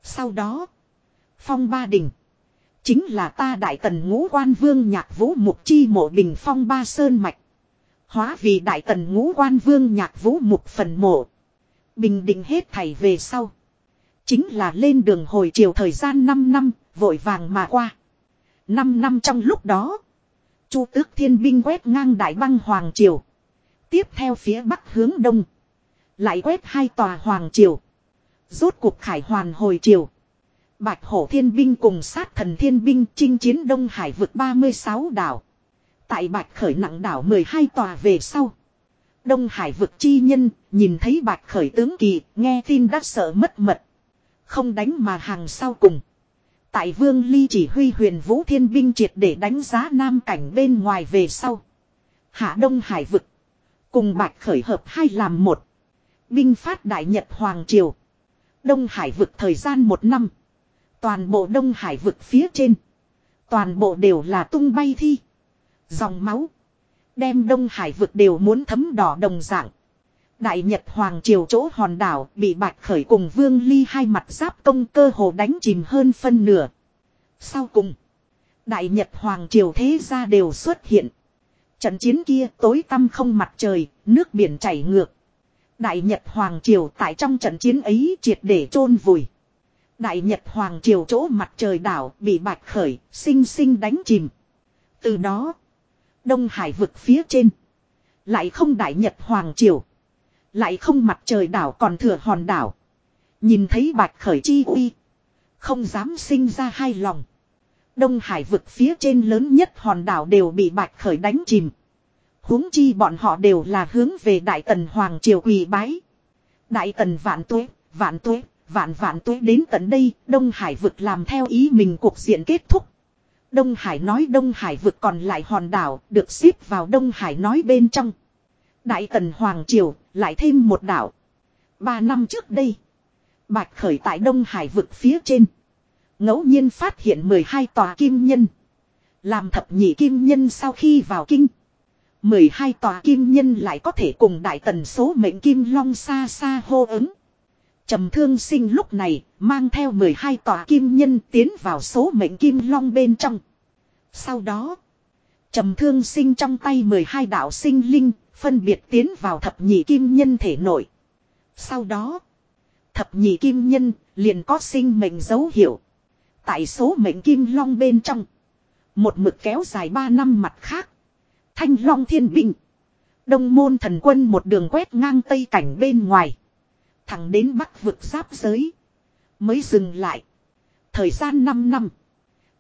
Sau đó. Phong ba đỉnh. Chính là ta đại tần ngũ quan vương nhạc vũ mục chi mộ bình phong ba sơn mạch. Hóa vì đại tần ngũ quan vương nhạc vũ mục phần mộ. Bình định hết thảy về sau. Chính là lên đường hồi chiều thời gian 5 năm, vội vàng mà qua. 5 năm trong lúc đó. Chu tước thiên binh quét ngang đại băng hoàng triều. Tiếp theo phía bắc hướng đông. Lại quét hai tòa hoàng triều. Rốt cuộc khải hoàn hồi triều. Bạch hổ thiên binh cùng sát thần thiên binh chinh chiến Đông Hải vực 36 đảo. Tại Bạch Khởi nặng đảo 12 tòa về sau. Đông Hải vực chi nhân, nhìn thấy Bạch Khởi tướng kỳ, nghe tin đã sợ mất mật. Không đánh mà hàng sau cùng. Tại Vương Ly chỉ huy huyền vũ thiên binh triệt để đánh giá nam cảnh bên ngoài về sau. Hạ Đông Hải vực. Cùng Bạch Khởi hợp hai làm một. Binh phát Đại Nhật Hoàng Triều. Đông Hải vực thời gian một năm. Toàn bộ Đông Hải vực phía trên. Toàn bộ đều là tung bay thi. Dòng máu. Đem Đông Hải vực đều muốn thấm đỏ đồng dạng. Đại Nhật Hoàng Triều chỗ hòn đảo bị Bạch Khởi cùng Vương Ly hai mặt giáp công cơ hồ đánh chìm hơn phân nửa. Sau cùng. Đại Nhật Hoàng Triều thế gia đều xuất hiện. Trận chiến kia tối tăm không mặt trời, nước biển chảy ngược. Đại Nhật Hoàng Triều tại trong trận chiến ấy triệt để chôn vùi. Đại Nhật Hoàng Triều chỗ mặt trời đảo bị bạch khởi, sinh sinh đánh chìm. Từ đó, Đông Hải vực phía trên. Lại không Đại Nhật Hoàng Triều. Lại không mặt trời đảo còn thừa hòn đảo. Nhìn thấy bạch khởi chi uy. Không dám sinh ra hai lòng. Đông Hải vực phía trên lớn nhất hòn đảo đều bị bạch khởi đánh chìm huống chi bọn họ đều là hướng về Đại Tần Hoàng Triều quỳ bái. Đại Tần vạn tuế, vạn tuế, vạn vạn tuế đến tận đây, Đông Hải vực làm theo ý mình cuộc diện kết thúc. Đông Hải nói Đông Hải vực còn lại hòn đảo, được xếp vào Đông Hải nói bên trong. Đại Tần Hoàng Triều, lại thêm một đảo. Ba năm trước đây, Bạch Khởi tại Đông Hải vực phía trên ngẫu nhiên phát hiện 12 tòa kim nhân. Làm thập nhị kim nhân sau khi vào kinh. 12 tòa kim nhân lại có thể cùng đại tần số mệnh kim long xa xa hô ứng. Trầm thương sinh lúc này mang theo 12 tòa kim nhân tiến vào số mệnh kim long bên trong. Sau đó, trầm thương sinh trong tay 12 đạo sinh linh phân biệt tiến vào thập nhị kim nhân thể nội. Sau đó, thập nhị kim nhân liền có sinh mệnh dấu hiệu. Tại số mệnh kim long bên trong, một mực kéo dài 3 năm mặt khác Thanh Long Thiên Binh. Đông môn thần quân một đường quét ngang tây cảnh bên ngoài. Thẳng đến bắc vực giáp giới. Mới dừng lại. Thời gian 5 năm.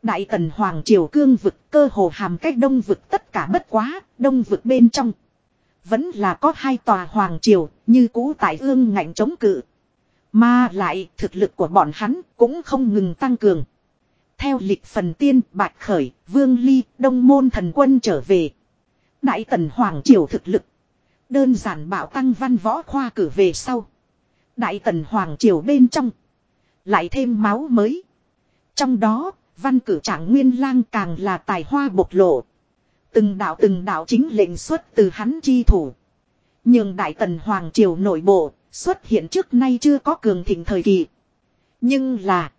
Đại tần Hoàng Triều cương vực cơ hồ hàm cách đông vực tất cả bất quá, đông vực bên trong. Vẫn là có hai tòa Hoàng Triều, như cũ tại ương ngạnh chống cự. Mà lại, thực lực của bọn hắn cũng không ngừng tăng cường. Theo lịch phần tiên, Bạch Khởi, Vương Ly, Đông Môn Thần Quân trở về. Đại tần Hoàng Triều thực lực. Đơn giản bảo tăng văn võ khoa cử về sau. Đại tần Hoàng Triều bên trong. Lại thêm máu mới. Trong đó, văn cử trạng nguyên lang càng là tài hoa bộc lộ. Từng đạo từng đạo chính lệnh xuất từ hắn chi thủ. Nhưng Đại tần Hoàng Triều nội bộ, xuất hiện trước nay chưa có cường thịnh thời kỳ. Nhưng là,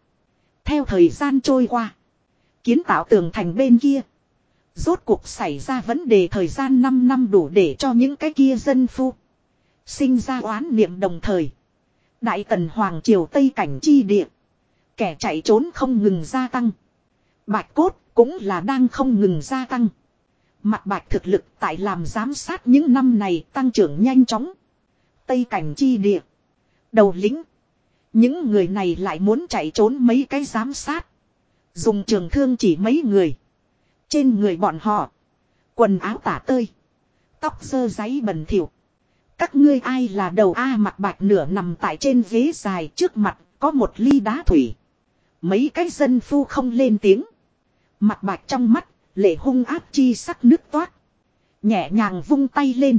theo thời gian trôi qua, kiến tạo tường thành bên kia, Rốt cuộc xảy ra vấn đề thời gian 5 năm đủ để cho những cái kia dân phu. Sinh ra oán niệm đồng thời. Đại tần Hoàng Triều Tây Cảnh Chi Địa. Kẻ chạy trốn không ngừng gia tăng. Bạch cốt cũng là đang không ngừng gia tăng. Mặt bạch thực lực tại làm giám sát những năm này tăng trưởng nhanh chóng. Tây Cảnh Chi Địa. Đầu lính. Những người này lại muốn chạy trốn mấy cái giám sát. Dùng trường thương chỉ mấy người. Trên người bọn họ. Quần áo tả tơi. Tóc sơ giấy bẩn thỉu. Các ngươi ai là đầu A mặt bạch nửa nằm tại trên ghế dài trước mặt có một ly đá thủy. Mấy cái dân phu không lên tiếng. Mặt bạch trong mắt, lệ hung áp chi sắc nước toát. Nhẹ nhàng vung tay lên.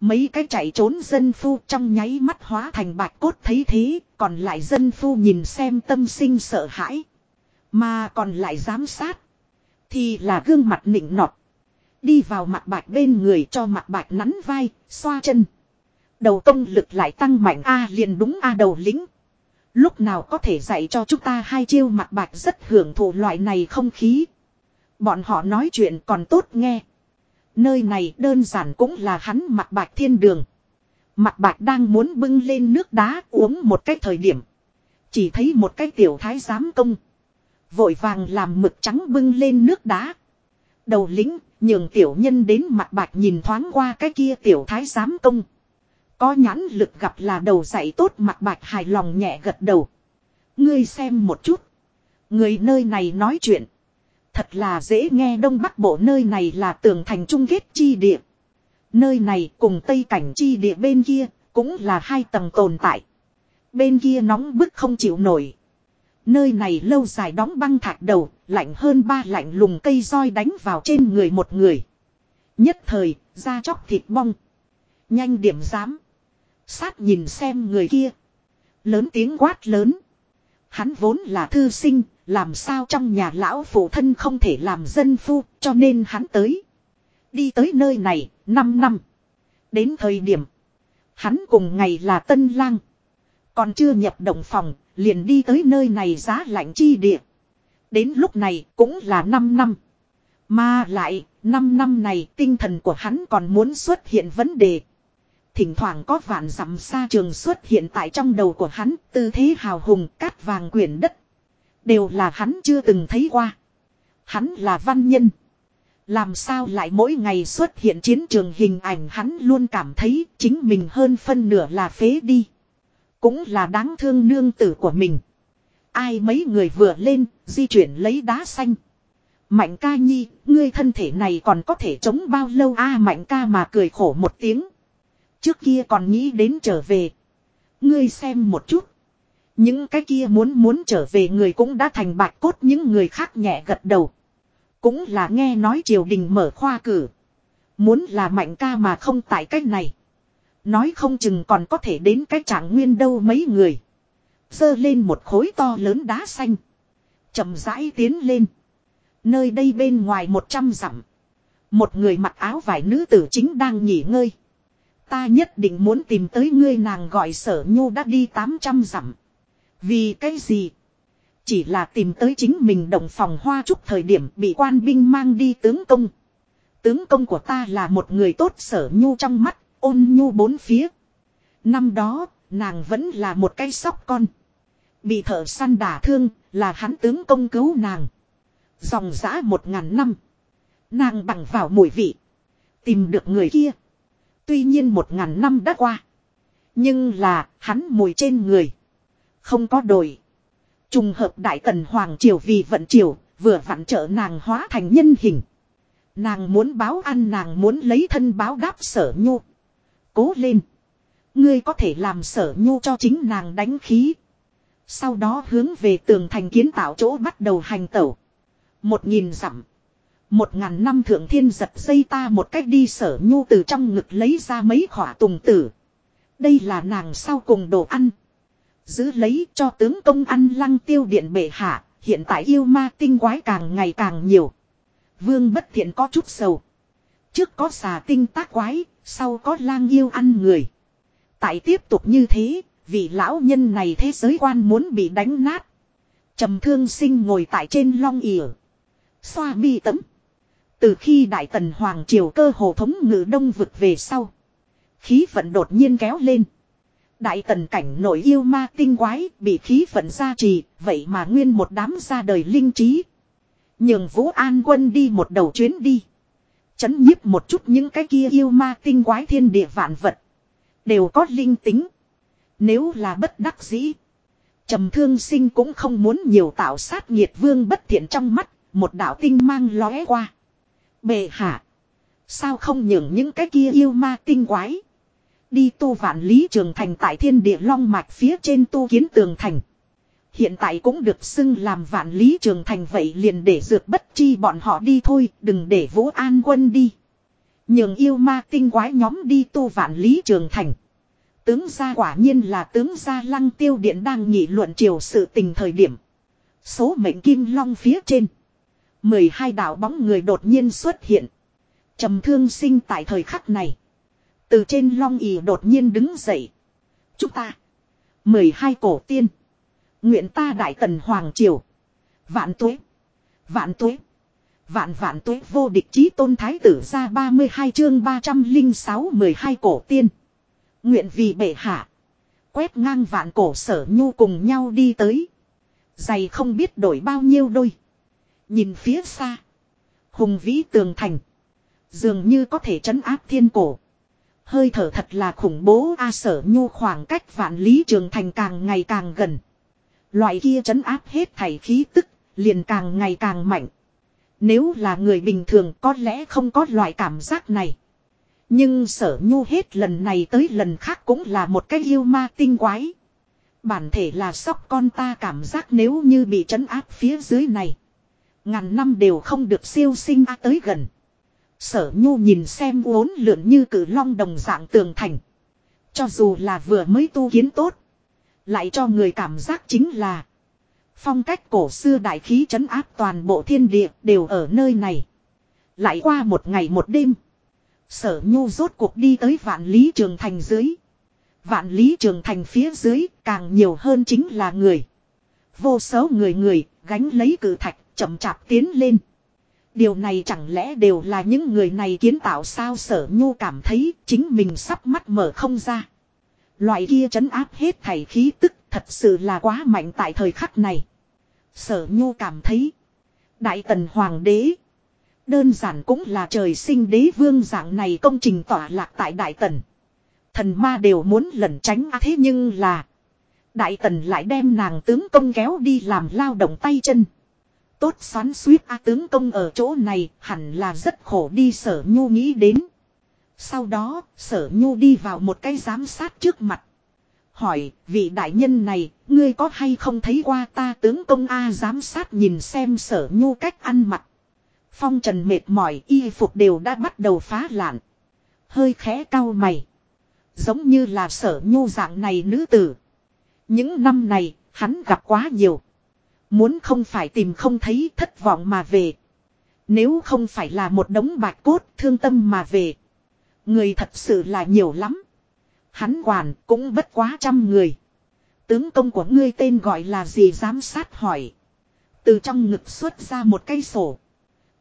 Mấy cái chạy trốn dân phu trong nháy mắt hóa thành bạch cốt thấy thế, còn lại dân phu nhìn xem tâm sinh sợ hãi. Mà còn lại giám sát. Thì là gương mặt nịnh nọt. Đi vào mặt bạch bên người cho mặt bạch nắn vai, xoa chân. Đầu công lực lại tăng mạnh A liền đúng A đầu lính. Lúc nào có thể dạy cho chúng ta hai chiêu mặt bạch rất hưởng thụ loại này không khí. Bọn họ nói chuyện còn tốt nghe. Nơi này đơn giản cũng là hắn mặt bạch thiên đường. Mặt bạch đang muốn bưng lên nước đá uống một cái thời điểm. Chỉ thấy một cái tiểu thái giám công. Vội vàng làm mực trắng bưng lên nước đá. Đầu lính, nhường tiểu nhân đến mặt bạch nhìn thoáng qua cái kia tiểu thái giám công. Có nhãn lực gặp là đầu dạy tốt mặt bạch hài lòng nhẹ gật đầu. Ngươi xem một chút. Người nơi này nói chuyện. Thật là dễ nghe đông bắc bộ nơi này là tường thành trung kết chi địa. Nơi này cùng tây cảnh chi địa bên kia cũng là hai tầng tồn tại. Bên kia nóng bức không chịu nổi. Nơi này lâu dài đóng băng thạch đầu, lạnh hơn ba lạnh lùng cây roi đánh vào trên người một người. Nhất thời, da chóc thịt bong. Nhanh điểm dám. Sát nhìn xem người kia. Lớn tiếng quát lớn. Hắn vốn là thư sinh, làm sao trong nhà lão phụ thân không thể làm dân phu, cho nên hắn tới. Đi tới nơi này, 5 năm. Đến thời điểm, hắn cùng ngày là tân lang. Còn chưa nhập động phòng, liền đi tới nơi này giá lạnh chi địa. Đến lúc này cũng là 5 năm. Mà lại, 5 năm này tinh thần của hắn còn muốn xuất hiện vấn đề. Thỉnh thoảng có vạn dặm xa trường xuất hiện tại trong đầu của hắn, tư thế hào hùng cát vàng quyển đất. Đều là hắn chưa từng thấy qua. Hắn là văn nhân. Làm sao lại mỗi ngày xuất hiện chiến trường hình ảnh hắn luôn cảm thấy chính mình hơn phân nửa là phế đi. Cũng là đáng thương nương tử của mình. Ai mấy người vừa lên, di chuyển lấy đá xanh. Mạnh ca nhi, ngươi thân thể này còn có thể chống bao lâu a mạnh ca mà cười khổ một tiếng. Trước kia còn nghĩ đến trở về. Ngươi xem một chút. Những cái kia muốn muốn trở về người cũng đã thành bạch cốt, những người khác nhẹ gật đầu. Cũng là nghe nói triều đình mở khoa cử. Muốn là mạnh ca mà không tại cách này. Nói không chừng còn có thể đến cái trạng nguyên đâu mấy người. Dơ lên một khối to lớn đá xanh. chậm rãi tiến lên. Nơi đây bên ngoài một trăm dặm. Một người mặc áo vải nữ tử chính đang nghỉ ngơi. Ta nhất định muốn tìm tới ngươi nàng gọi sở nhu đã đi tám trăm dặm. Vì cái gì? Chỉ là tìm tới chính mình đồng phòng hoa trúc thời điểm bị quan binh mang đi tướng công. Tướng công của ta là một người tốt sở nhu trong mắt, ôn nhu bốn phía. Năm đó, nàng vẫn là một cái sóc con. Bị thợ săn đả thương, là hắn tướng công cứu nàng. Dòng giã một ngàn năm. Nàng bằng vào mùi vị. Tìm được người kia. Tuy nhiên một ngàn năm đã qua. Nhưng là, hắn mùi trên người. Không có đổi. Trùng hợp đại tần Hoàng Triều vì vận triều, vừa vặn trợ nàng hóa thành nhân hình. Nàng muốn báo ăn nàng muốn lấy thân báo đáp sở nhu. Cố lên. Ngươi có thể làm sở nhu cho chính nàng đánh khí. Sau đó hướng về tường thành kiến tạo chỗ bắt đầu hành tẩu. Một nghìn dặm. Một ngàn năm thượng thiên giật dây ta một cách đi sở nhu từ trong ngực lấy ra mấy khỏa tùng tử. Đây là nàng sau cùng đồ ăn. Giữ lấy cho tướng công ăn lăng tiêu điện bệ hạ, hiện tại yêu ma tinh quái càng ngày càng nhiều. Vương bất thiện có chút sầu. Trước có xà tinh tác quái, sau có lang yêu ăn người. Tại tiếp tục như thế, vị lão nhân này thế giới quan muốn bị đánh nát. trầm thương sinh ngồi tại trên long ỉa. Xoa bi tấm. Từ khi Đại Tần Hoàng Triều cơ hồ thống ngự đông vực về sau. Khí vận đột nhiên kéo lên. Đại tần cảnh nổi yêu ma tinh quái bị khí vận gia trì, vậy mà nguyên một đám ra đời linh trí. Nhường Vũ An quân đi một đầu chuyến đi. Chấn nhiếp một chút những cái kia yêu ma tinh quái thiên địa vạn vật. Đều có linh tính. Nếu là bất đắc dĩ. trầm thương sinh cũng không muốn nhiều tạo sát nhiệt vương bất thiện trong mắt. Một đạo tinh mang lóe qua. Bệ hạ. Sao không nhường những cái kia yêu ma tinh quái. Đi tu vạn lý trường thành tại thiên địa long mạch phía trên tu kiến tường thành. Hiện tại cũng được xưng làm vạn lý trường thành vậy liền để dược bất chi bọn họ đi thôi, đừng để vũ an quân đi. Nhường yêu ma tinh quái nhóm đi tu vạn lý trường thành. Tướng gia quả nhiên là tướng gia lăng tiêu điện đang nghị luận triều sự tình thời điểm. Số mệnh kim long phía trên. 12 đạo bóng người đột nhiên xuất hiện. trầm thương sinh tại thời khắc này. Từ trên long ỉ đột nhiên đứng dậy. Chúng ta. mười hai cổ tiên. Nguyện ta đại tần hoàng triều. Vạn tuế. Vạn tuế. Vạn vạn tuế vô địch chí tôn thái tử ra 32 chương 306 12 cổ tiên. Nguyện vì bệ hạ. Quét ngang vạn cổ sở nhu cùng nhau đi tới. Giày không biết đổi bao nhiêu đôi. Nhìn phía xa. Hùng vĩ tường thành. Dường như có thể trấn áp thiên cổ. Hơi thở thật là khủng bố A sở nhu khoảng cách vạn lý trường thành càng ngày càng gần. Loại kia trấn áp hết thảy khí tức, liền càng ngày càng mạnh. Nếu là người bình thường có lẽ không có loại cảm giác này. Nhưng sở nhu hết lần này tới lần khác cũng là một cái yêu ma tinh quái. Bản thể là sóc con ta cảm giác nếu như bị trấn áp phía dưới này. Ngàn năm đều không được siêu sinh a tới gần. Sở nhu nhìn xem uốn lượn như cử long đồng dạng tường thành. Cho dù là vừa mới tu kiến tốt. Lại cho người cảm giác chính là. Phong cách cổ xưa đại khí trấn áp toàn bộ thiên địa đều ở nơi này. Lại qua một ngày một đêm. Sở nhu rốt cuộc đi tới vạn lý trường thành dưới. Vạn lý trường thành phía dưới càng nhiều hơn chính là người. Vô số người người gánh lấy cử thạch chậm chạp tiến lên. Điều này chẳng lẽ đều là những người này kiến tạo sao sở nhu cảm thấy chính mình sắp mắt mở không ra. Loại kia chấn áp hết thảy khí tức thật sự là quá mạnh tại thời khắc này. Sở nhu cảm thấy. Đại tần hoàng đế. Đơn giản cũng là trời sinh đế vương dạng này công trình tỏa lạc tại Đại Tần. Thần ma đều muốn lẩn tránh à thế nhưng là. Đại Tần lại đem nàng tướng công kéo đi làm lao động tay chân. Tốt xoắn suýt a tướng công ở chỗ này hẳn là rất khổ đi sở nhu nghĩ đến. Sau đó, sở nhu đi vào một cái giám sát trước mặt. Hỏi, vị đại nhân này, ngươi có hay không thấy qua ta tướng công A giám sát nhìn xem sở nhu cách ăn mặc. Phong trần mệt mỏi, y phục đều đã bắt đầu phá lạn. Hơi khẽ cau mày. Giống như là sở nhu dạng này nữ tử. Những năm này, hắn gặp quá nhiều. Muốn không phải tìm không thấy thất vọng mà về. Nếu không phải là một đống bạch cốt thương tâm mà về. Người thật sự là nhiều lắm. Hắn quản cũng bất quá trăm người. Tướng công của ngươi tên gọi là gì giám sát hỏi. Từ trong ngực xuất ra một cây sổ.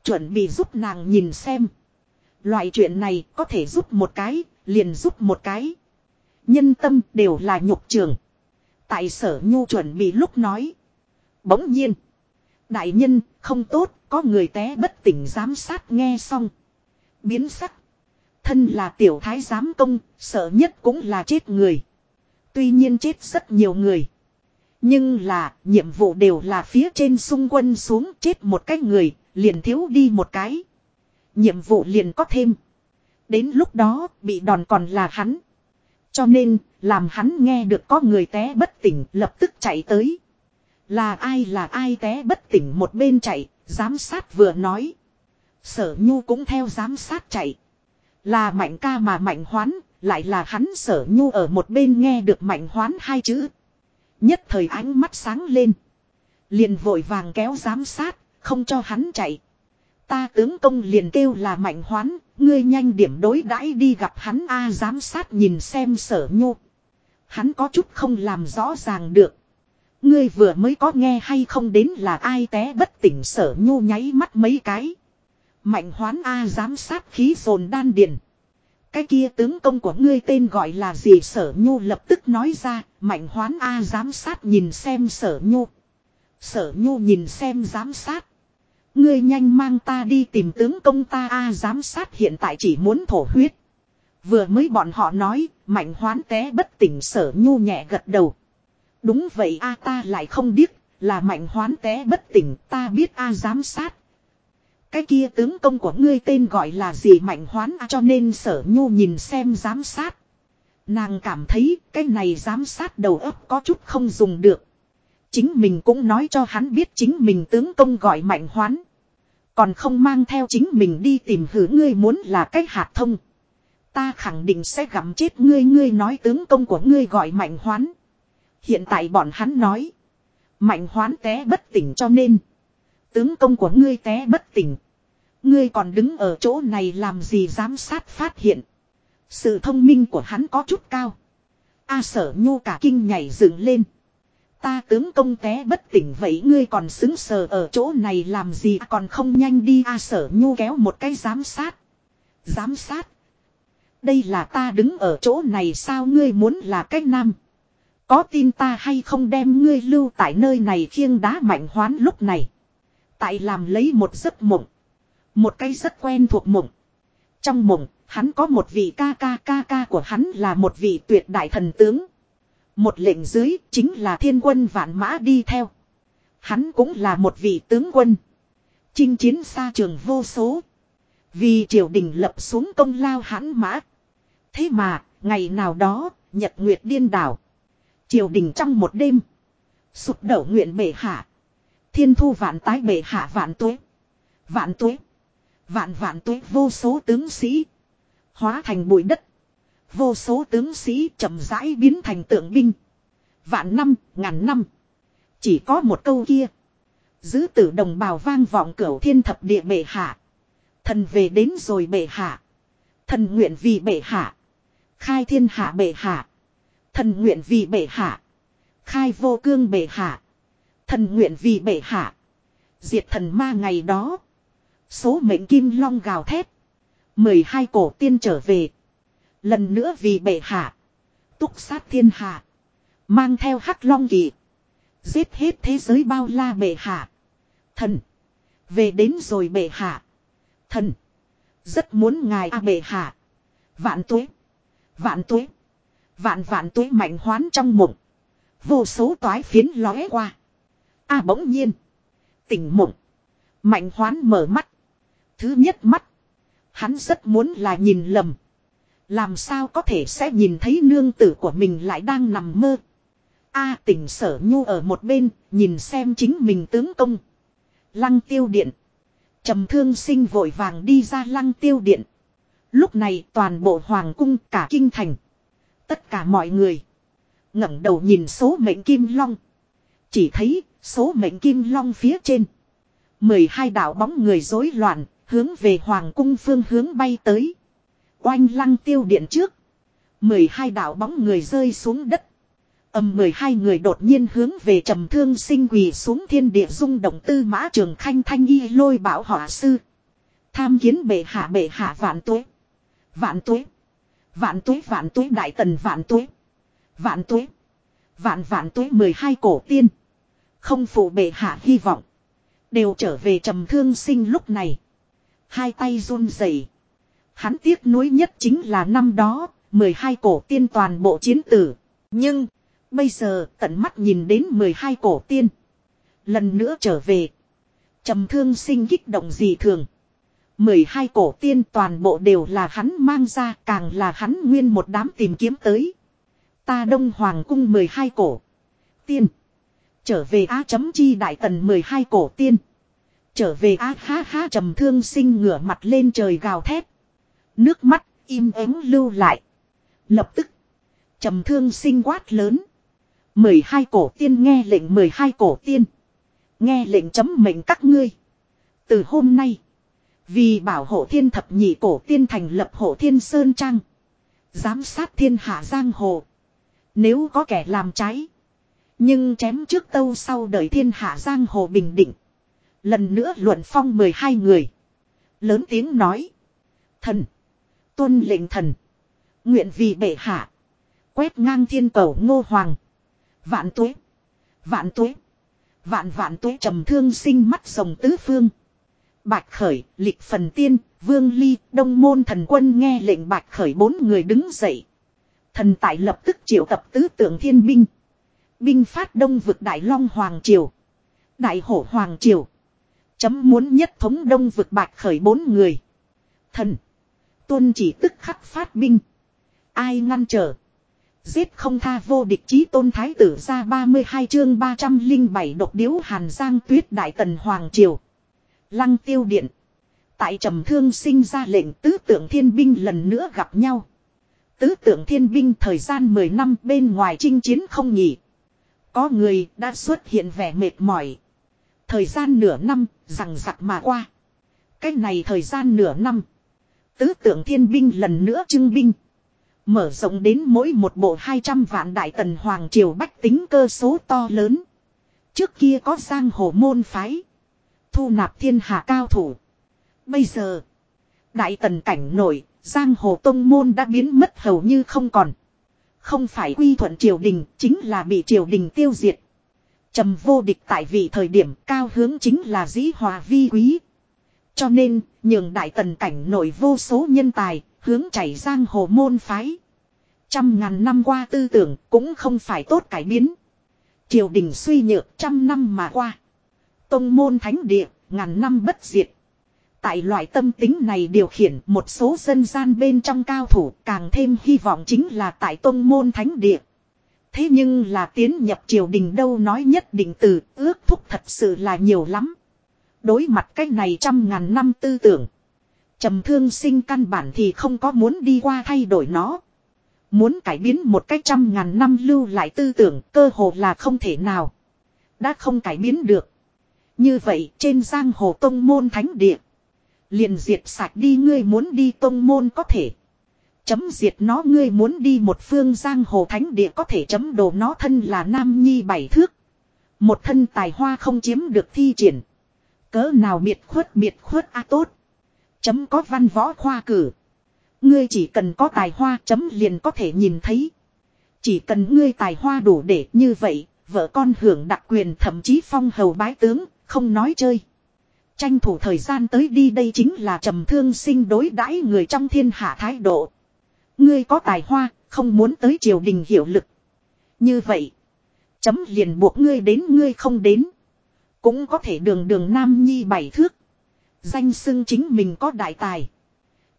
Chuẩn bị giúp nàng nhìn xem. Loại chuyện này có thể giúp một cái, liền giúp một cái. Nhân tâm đều là nhục trường. Tại sở nhu chuẩn bị lúc nói. Bỗng nhiên. Đại nhân, không tốt, có người té bất tỉnh giám sát nghe xong. Biến sắc. Thân là tiểu thái giám công, sợ nhất cũng là chết người. Tuy nhiên chết rất nhiều người. Nhưng là, nhiệm vụ đều là phía trên xung quân xuống chết một cái người, liền thiếu đi một cái. Nhiệm vụ liền có thêm. Đến lúc đó, bị đòn còn là hắn. Cho nên, làm hắn nghe được có người té bất tỉnh, lập tức chạy tới. Là ai là ai té bất tỉnh một bên chạy, giám sát vừa nói. Sở nhu cũng theo giám sát chạy. Là mạnh ca mà mạnh hoán, lại là hắn sở nhu ở một bên nghe được mạnh hoán hai chữ. Nhất thời ánh mắt sáng lên. Liền vội vàng kéo giám sát, không cho hắn chạy. Ta tướng công liền kêu là mạnh hoán, ngươi nhanh điểm đối đãi đi gặp hắn a giám sát nhìn xem sở nhu. Hắn có chút không làm rõ ràng được. Ngươi vừa mới có nghe hay không đến là ai té bất tỉnh sở nhu nháy mắt mấy cái. Mạnh hoán A giám sát khí dồn đan điền. Cái kia tướng công của ngươi tên gọi là gì sở nhu lập tức nói ra, mạnh hoán A giám sát nhìn xem sở nhu. Sở nhu nhìn xem giám sát. Ngươi nhanh mang ta đi tìm tướng công ta A giám sát hiện tại chỉ muốn thổ huyết. Vừa mới bọn họ nói, mạnh hoán té bất tỉnh sở nhu nhẹ gật đầu. Đúng vậy A ta lại không biết, là mạnh hoán té bất tỉnh ta biết A giám sát. Cái kia tướng công của ngươi tên gọi là gì mạnh hoán à, cho nên sở nhu nhìn xem giám sát. Nàng cảm thấy cái này giám sát đầu óc có chút không dùng được. Chính mình cũng nói cho hắn biết chính mình tướng công gọi mạnh hoán. Còn không mang theo chính mình đi tìm hử ngươi muốn là cái hạt thông. Ta khẳng định sẽ gặm chết ngươi ngươi nói tướng công của ngươi gọi mạnh hoán. Hiện tại bọn hắn nói. Mạnh hoán té bất tỉnh cho nên. Tướng công của ngươi té bất tỉnh. Ngươi còn đứng ở chỗ này làm gì giám sát phát hiện. Sự thông minh của hắn có chút cao. A sở nhu cả kinh nhảy dựng lên. Ta tướng công té bất tỉnh vậy ngươi còn xứng sờ ở chỗ này làm gì à, còn không nhanh đi, A sở nhu kéo một cái giám sát. Giám sát. Đây là ta đứng ở chỗ này sao ngươi muốn là cái nam. Có tin ta hay không đem ngươi lưu tại nơi này khiêng đá mạnh hoán lúc này. Tại làm lấy một giấc mộng. Một cái rất quen thuộc mộng. Trong mộng, hắn có một vị ca ca ca ca của hắn là một vị tuyệt đại thần tướng. Một lệnh dưới chính là thiên quân vạn mã đi theo. Hắn cũng là một vị tướng quân. Chinh chiến xa trường vô số. Vì triều đình lập xuống công lao hãn mã. Thế mà, ngày nào đó, nhật nguyệt điên đảo. Triều đình trong một đêm. Sụp đổ nguyện bệ hạ. Thiên thu vạn tái bệ hạ vạn tuế. Vạn tuế. Vạn vạn tuế vô số tướng sĩ. Hóa thành bụi đất. Vô số tướng sĩ chậm rãi biến thành tượng binh. Vạn năm, ngàn năm. Chỉ có một câu kia. Giữ tử đồng bào vang vọng cửu thiên thập địa bệ hạ. Thần về đến rồi bệ hạ. Thần nguyện vì bệ hạ. Khai thiên hạ bệ hạ. Thần nguyện vì bệ hạ. Khai vô cương bệ hạ. Thần nguyện vì bệ hạ. Diệt thần ma ngày đó. Số mệnh kim long gào thét. mười hai cổ tiên trở về. Lần nữa vì bệ hạ. Túc sát thiên hạ. Mang theo hắc long kỳ. Giết hết thế giới bao la bệ hạ. Thần. Về đến rồi bệ hạ. Thần. Rất muốn ngài a bệ hạ. Vạn tuế. Vạn tuế. Vạn vạn tuế mạnh hoán trong mộng. Vô số toái phiến lóe qua. A bỗng nhiên. Tỉnh mộng. Mạnh hoán mở mắt. Thứ nhất mắt. Hắn rất muốn là nhìn lầm. Làm sao có thể sẽ nhìn thấy nương tử của mình lại đang nằm mơ. A tỉnh sở nhu ở một bên, nhìn xem chính mình tướng công. Lăng tiêu điện. trầm thương sinh vội vàng đi ra lăng tiêu điện. Lúc này toàn bộ hoàng cung cả kinh thành. Tất cả mọi người. ngẩng đầu nhìn số mệnh kim long. Chỉ thấy số mệnh kim long phía trên. 12 đạo bóng người rối loạn, hướng về hoàng cung phương hướng bay tới. Oanh lăng tiêu điện trước. 12 đạo bóng người rơi xuống đất. Âm 12 người đột nhiên hướng về trầm thương sinh quỳ xuống thiên địa dung động tư mã trường khanh thanh y lôi bảo họa sư. Tham kiến bệ hạ bệ hạ vạn tuế. Vạn tuế. Vạn tuế vạn tuế đại tần vạn tuế. Vạn tuế. Vạn vạn tuế 12 cổ tiên. Không phụ bệ hạ hy vọng. Đều trở về trầm thương sinh lúc này. Hai tay run rẩy. Hắn tiếc nuối nhất chính là năm đó, 12 cổ tiên toàn bộ chiến tử. Nhưng, bây giờ tận mắt nhìn đến 12 cổ tiên. Lần nữa trở về. trầm thương sinh kích động gì thường. 12 cổ tiên toàn bộ đều là hắn mang ra, càng là hắn nguyên một đám tìm kiếm tới. Ta đông hoàng cung 12 cổ. Tiên. Trở về á chấm chi đại tần 12 cổ tiên. Trở về á ha ha trầm thương sinh ngửa mặt lên trời gào thét. Nước mắt im ắng lưu lại. Lập tức. trầm thương sinh quát lớn. 12 cổ tiên nghe lệnh 12 cổ tiên. Nghe lệnh chấm mệnh các ngươi. Từ hôm nay. Vì bảo hộ thiên thập nhị cổ tiên thành lập hộ thiên sơn trang. Giám sát thiên hạ giang hồ. Nếu có kẻ làm trái. Nhưng chém trước tâu sau đời thiên hạ giang hồ bình định. Lần nữa luận phong 12 người. Lớn tiếng nói. Thần. Tuân lệnh thần. Nguyện vì bệ hạ. Quét ngang thiên cầu ngô hoàng. Vạn tuế. Vạn tuế. Vạn vạn tuế trầm thương sinh mắt rồng tứ phương. Bạch khởi, lịch phần tiên, vương ly, đông môn thần quân nghe lệnh bạch khởi bốn người đứng dậy. Thần tại lập tức triệu tập tứ tượng thiên binh. Binh phát đông vực đại long hoàng triều. Đại hổ hoàng triều. Chấm muốn nhất thống đông vực bạch khởi bốn người. Thần. Tuân chỉ tức khắc phát binh. Ai ngăn trở. Giết không tha vô địch chí tôn thái tử ra 32 chương 307 độc điếu hàn giang tuyết đại tần hoàng triều. Lăng tiêu điện. Tại trầm thương sinh ra lệnh tứ tượng thiên binh lần nữa gặp nhau. Tứ tượng thiên binh thời gian 10 năm bên ngoài chinh chiến không nhỉ. Có người đã xuất hiện vẻ mệt mỏi. Thời gian nửa năm, rằng giặc mà qua. Cách này thời gian nửa năm. Tứ tượng thiên binh lần nữa trưng binh. Mở rộng đến mỗi một bộ 200 vạn đại tần hoàng triều bách tính cơ số to lớn. Trước kia có giang hồ môn phái. Thu nạp thiên hạ cao thủ. Bây giờ. Đại tần cảnh nổi, giang hồ tông môn đã biến mất hầu như không còn. Không phải quy thuận triều đình, chính là bị triều đình tiêu diệt. Trầm vô địch tại vị thời điểm cao hướng chính là dĩ hòa vi quý. Cho nên, nhường đại tần cảnh nổi vô số nhân tài, hướng chảy giang hồ môn phái. Trăm ngàn năm qua tư tưởng cũng không phải tốt cải biến. Triều đình suy nhược trăm năm mà qua. Tông môn thánh địa, ngàn năm bất diệt. Tại loại tâm tính này điều khiển một số dân gian bên trong cao thủ càng thêm hy vọng chính là tại tông môn thánh địa. Thế nhưng là tiến nhập triều đình đâu nói nhất định từ ước thúc thật sự là nhiều lắm. Đối mặt cách này trăm ngàn năm tư tưởng. trầm thương sinh căn bản thì không có muốn đi qua thay đổi nó. Muốn cải biến một cách trăm ngàn năm lưu lại tư tưởng cơ hồ là không thể nào. Đã không cải biến được. Như vậy trên giang hồ tông môn thánh địa. Liền diệt sạch đi ngươi muốn đi tông môn có thể. Chấm diệt nó ngươi muốn đi một phương giang hồ thánh địa có thể chấm đồ nó thân là nam nhi bảy thước. Một thân tài hoa không chiếm được thi triển. Cỡ nào biệt khuất biệt khuất a tốt. Chấm có văn võ khoa cử. Ngươi chỉ cần có tài hoa chấm liền có thể nhìn thấy. Chỉ cần ngươi tài hoa đủ để như vậy, vợ con hưởng đặc quyền thậm chí phong hầu bái tướng, không nói chơi. Tranh thủ thời gian tới đi đây chính là trầm thương sinh đối đãi người trong thiên hạ thái độ. Ngươi có tài hoa, không muốn tới triều đình hiệu lực. Như vậy, chấm liền buộc ngươi đến ngươi không đến. Cũng có thể đường đường nam nhi bảy thước. Danh xưng chính mình có đại tài.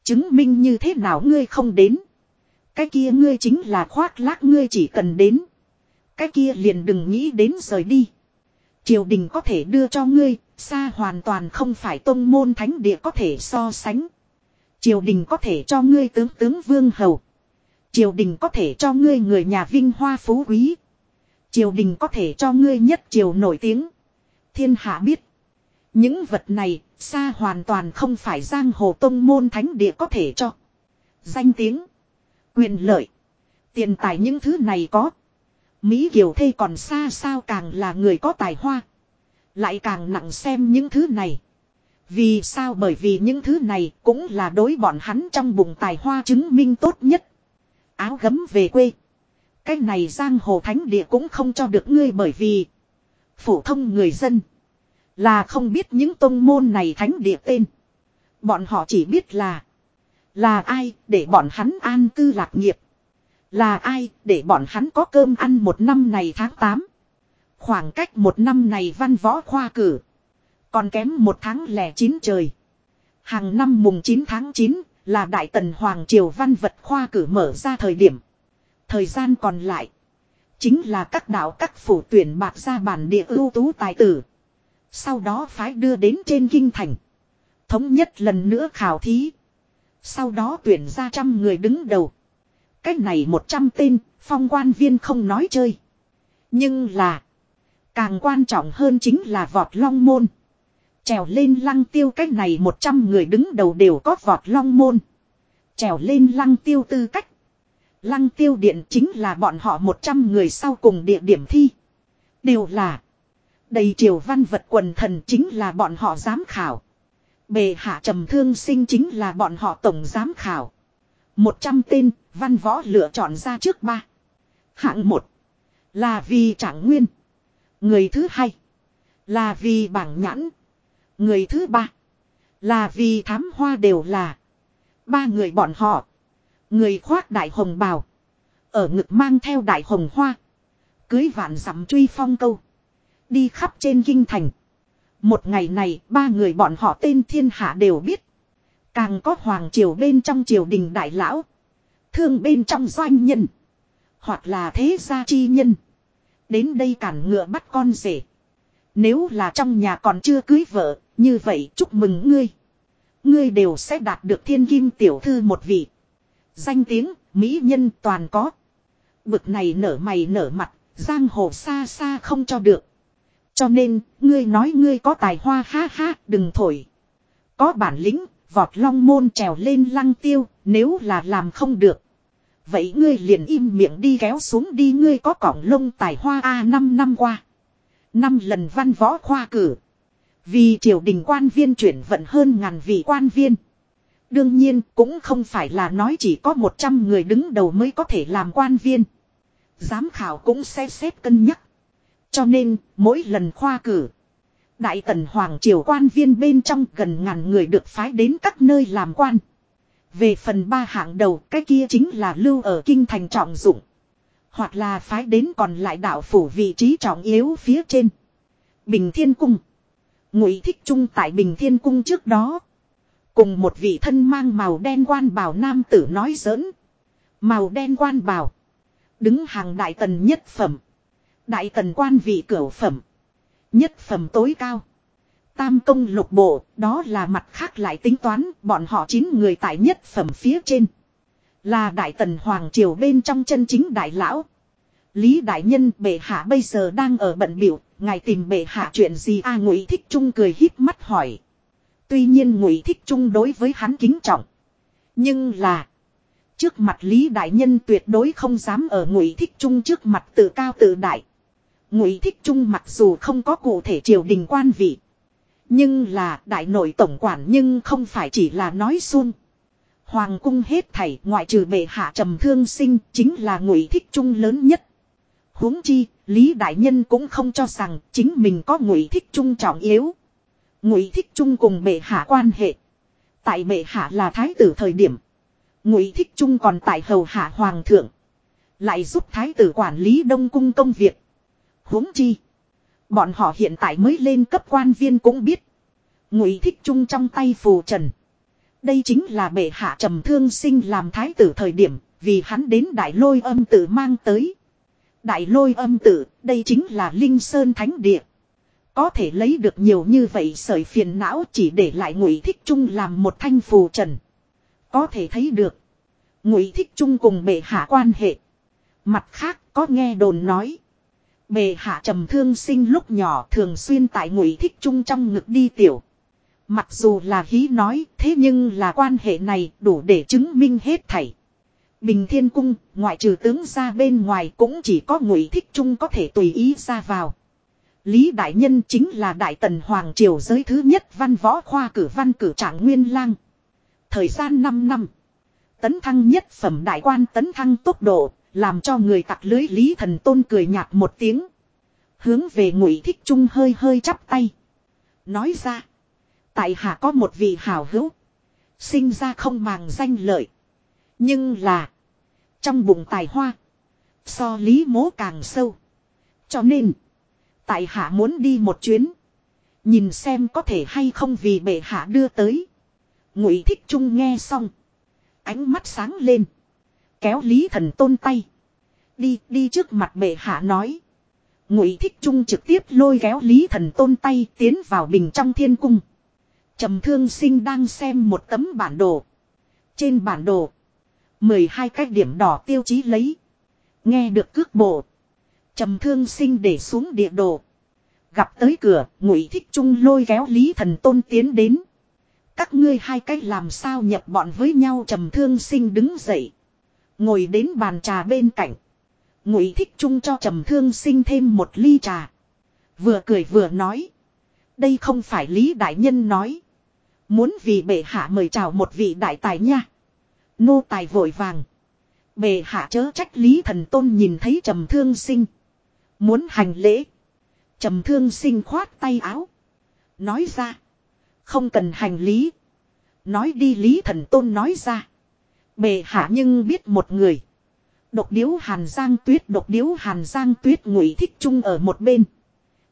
Chứng minh như thế nào ngươi không đến. Cái kia ngươi chính là khoác lác ngươi chỉ cần đến. Cái kia liền đừng nghĩ đến rời đi. Triều đình có thể đưa cho ngươi, xa hoàn toàn không phải tôn môn thánh địa có thể so sánh. Triều đình có thể cho ngươi tướng tướng vương hầu. Triều đình có thể cho ngươi người nhà vinh hoa phú quý. Triều đình có thể cho ngươi nhất triều nổi tiếng. Thiên hạ biết. Những vật này, xa hoàn toàn không phải giang hồ tông môn thánh địa có thể cho. Danh tiếng, quyền lợi, tiền tài những thứ này có. Mỹ Kiều Thê còn xa sao càng là người có tài hoa. Lại càng nặng xem những thứ này. Vì sao bởi vì những thứ này cũng là đối bọn hắn trong bụng tài hoa chứng minh tốt nhất. Áo gấm về quê. Cái này giang hồ thánh địa cũng không cho được ngươi bởi vì. Phổ thông người dân. Là không biết những tôn môn này thánh địa tên. Bọn họ chỉ biết là. Là ai để bọn hắn an cư lạc nghiệp. Là ai, để bọn hắn có cơm ăn một năm này tháng 8. Khoảng cách một năm này văn võ khoa cử. Còn kém một tháng lẻ chín trời. Hàng năm mùng 9 tháng 9 là Đại Tần Hoàng Triều văn vật khoa cử mở ra thời điểm. Thời gian còn lại. Chính là các đạo các phủ tuyển bạc ra bản địa ưu tú tài tử. Sau đó phái đưa đến trên kinh thành. Thống nhất lần nữa khảo thí. Sau đó tuyển ra trăm người đứng đầu. Cách này một trăm tên, phong quan viên không nói chơi. Nhưng là, càng quan trọng hơn chính là vọt long môn. Trèo lên lăng tiêu cách này một trăm người đứng đầu đều có vọt long môn. Trèo lên lăng tiêu tư cách. Lăng tiêu điện chính là bọn họ một trăm người sau cùng địa điểm thi. Đều là đầy triều văn vật quần thần chính là bọn họ giám khảo. Bề hạ trầm thương sinh chính là bọn họ tổng giám khảo. Một trăm tên, văn võ lựa chọn ra trước ba. Hạng một là vì trạng nguyên. Người thứ hai là vì bảng nhãn. Người thứ ba là vì thám hoa đều là ba người bọn họ. Người khoác đại hồng bào. Ở ngực mang theo đại hồng hoa. Cưới vạn dặm truy phong câu. Đi khắp trên kinh thành. Một ngày này, ba người bọn họ tên thiên hạ đều biết. Càng có hoàng triều bên trong triều đình đại lão. Thương bên trong doanh nhân. Hoặc là thế gia chi nhân. Đến đây cản ngựa bắt con rể. Nếu là trong nhà còn chưa cưới vợ, như vậy chúc mừng ngươi. Ngươi đều sẽ đạt được thiên kim tiểu thư một vị. Danh tiếng, mỹ nhân toàn có. Bực này nở mày nở mặt, giang hồ xa xa không cho được. Cho nên, ngươi nói ngươi có tài hoa ha ha, đừng thổi. Có bản lĩnh, vọt long môn trèo lên lăng tiêu, nếu là làm không được. Vậy ngươi liền im miệng đi kéo xuống đi ngươi có cỏng lông tài hoa A năm năm qua. Năm lần văn võ khoa cử. Vì triều đình quan viên chuyển vận hơn ngàn vị quan viên. Đương nhiên cũng không phải là nói chỉ có 100 người đứng đầu mới có thể làm quan viên. Giám khảo cũng sẽ xét cân nhắc. Cho nên, mỗi lần khoa cử, Đại tần Hoàng triều quan viên bên trong gần ngàn người được phái đến các nơi làm quan. Về phần ba hạng đầu, cái kia chính là lưu ở kinh thành trọng dụng. Hoặc là phái đến còn lại đạo phủ vị trí trọng yếu phía trên. Bình Thiên Cung. Ngụy Thích Trung tại Bình Thiên Cung trước đó. Cùng một vị thân mang màu đen quan bào nam tử nói giỡn. Màu đen quan bào. Đứng hàng đại tần nhất phẩm. Đại tần quan vị cửu phẩm. Nhất phẩm tối cao. Tam công lục bộ, đó là mặt khác lại tính toán, bọn họ chín người tại nhất phẩm phía trên. Là đại tần hoàng triều bên trong chân chính đại lão. Lý đại nhân bệ hạ bây giờ đang ở bận biểu, ngài tìm bệ hạ chuyện gì a ngụy thích trung cười híp mắt hỏi. Tuy nhiên ngụy thích trung đối với hắn kính trọng. Nhưng là. Trước mặt Lý đại nhân tuyệt đối không dám ở ngụy thích trung trước mặt tự cao tự đại. Ngụy thích trung mặc dù không có cụ thể triều đình quan vị. Nhưng là đại nội tổng quản nhưng không phải chỉ là nói xuông. Hoàng cung hết thảy ngoại trừ bệ hạ trầm thương sinh chính là ngụy thích trung lớn nhất. huống chi, Lý Đại Nhân cũng không cho rằng chính mình có ngụy thích trung trọng yếu. Ngụy thích trung cùng bệ hạ quan hệ. Tại bệ hạ là thái tử thời điểm. Ngụy thích trung còn tại hầu hạ hoàng thượng. Lại giúp thái tử quản lý đông cung công việc. huống chi. Bọn họ hiện tại mới lên cấp quan viên cũng biết. Ngụy thích trung trong tay phù trần. Đây chính là bệ hạ trầm thương sinh làm thái tử thời điểm, vì hắn đến đại lôi âm tử mang tới. Đại lôi âm tử, đây chính là linh sơn thánh địa. Có thể lấy được nhiều như vậy sởi phiền não chỉ để lại ngụy thích trung làm một thanh phù trần. Có thể thấy được. Ngụy thích trung cùng bệ hạ quan hệ. Mặt khác có nghe đồn nói bề hạ trầm thương sinh lúc nhỏ thường xuyên tại ngụy thích trung trong ngực đi tiểu. Mặc dù là hí nói thế nhưng là quan hệ này đủ để chứng minh hết thảy. Bình thiên cung ngoại trừ tướng ra bên ngoài cũng chỉ có ngụy thích trung có thể tùy ý ra vào. Lý Đại Nhân chính là Đại Tần Hoàng Triều giới thứ nhất văn võ khoa cử văn cử trạng nguyên lang. Thời gian 5 năm. Tấn thăng nhất phẩm đại quan tấn thăng tốc độ, làm cho người tặc lưới Lý Thần Tôn cười nhạt một tiếng. Hướng về ngụy thích trung hơi hơi chắp tay. Nói ra. Tại hạ có một vị hảo hữu. Sinh ra không màng danh lợi. Nhưng là. Trong bụng tài hoa. So lý mố càng sâu. Cho nên. Tại hạ muốn đi một chuyến. Nhìn xem có thể hay không vì bệ hạ đưa tới. Ngụy thích trung nghe xong. Ánh mắt sáng lên. Kéo lý thần tôn tay. Đi đi trước mặt bệ hạ nói. Ngụy thích trung trực tiếp lôi kéo lý thần tôn tay tiến vào bình trong thiên cung. Trầm thương sinh đang xem một tấm bản đồ. Trên bản đồ. 12 cái điểm đỏ tiêu chí lấy. Nghe được cước bộ. Trầm thương sinh để xuống địa đồ. Gặp tới cửa, ngụy thích trung lôi kéo Lý Thần Tôn tiến đến. Các ngươi hai cách làm sao nhập bọn với nhau trầm thương sinh đứng dậy. Ngồi đến bàn trà bên cạnh. Ngụy thích trung cho trầm thương sinh thêm một ly trà. Vừa cười vừa nói. Đây không phải Lý Đại Nhân nói. Muốn vì bệ hạ mời chào một vị đại tài nha. Nô tài vội vàng. Bệ hạ chớ trách Lý Thần Tôn nhìn thấy trầm thương sinh. Muốn hành lễ. Trầm thương sinh khoát tay áo. Nói ra. Không cần hành lý. Nói đi Lý Thần Tôn nói ra. Bệ hạ nhưng biết một người. Độc điếu hàn giang tuyết, độc điếu hàn giang tuyết ngụy thích chung ở một bên.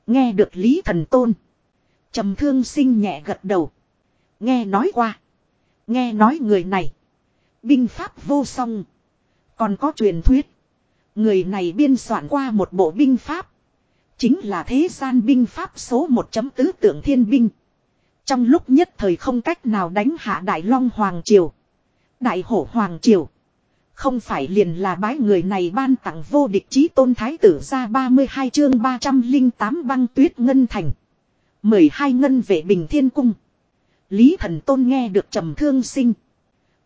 Nghe được Lý Thần Tôn. trầm thương sinh nhẹ gật đầu. Nghe nói qua. Nghe nói người này. Binh pháp vô song. Còn có truyền thuyết. Người này biên soạn qua một bộ binh pháp. Chính là thế gian binh pháp số 1 tứ tượng thiên binh. Trong lúc nhất thời không cách nào đánh hạ Đại Long Hoàng Triều. Đại Hổ Hoàng Triều. Không phải liền là bái người này ban tặng vô địch chí tôn thái tử ra 32 chương 308 băng tuyết ngân thành. 12 ngân vệ bình thiên cung. Lý thần tôn nghe được trầm thương sinh.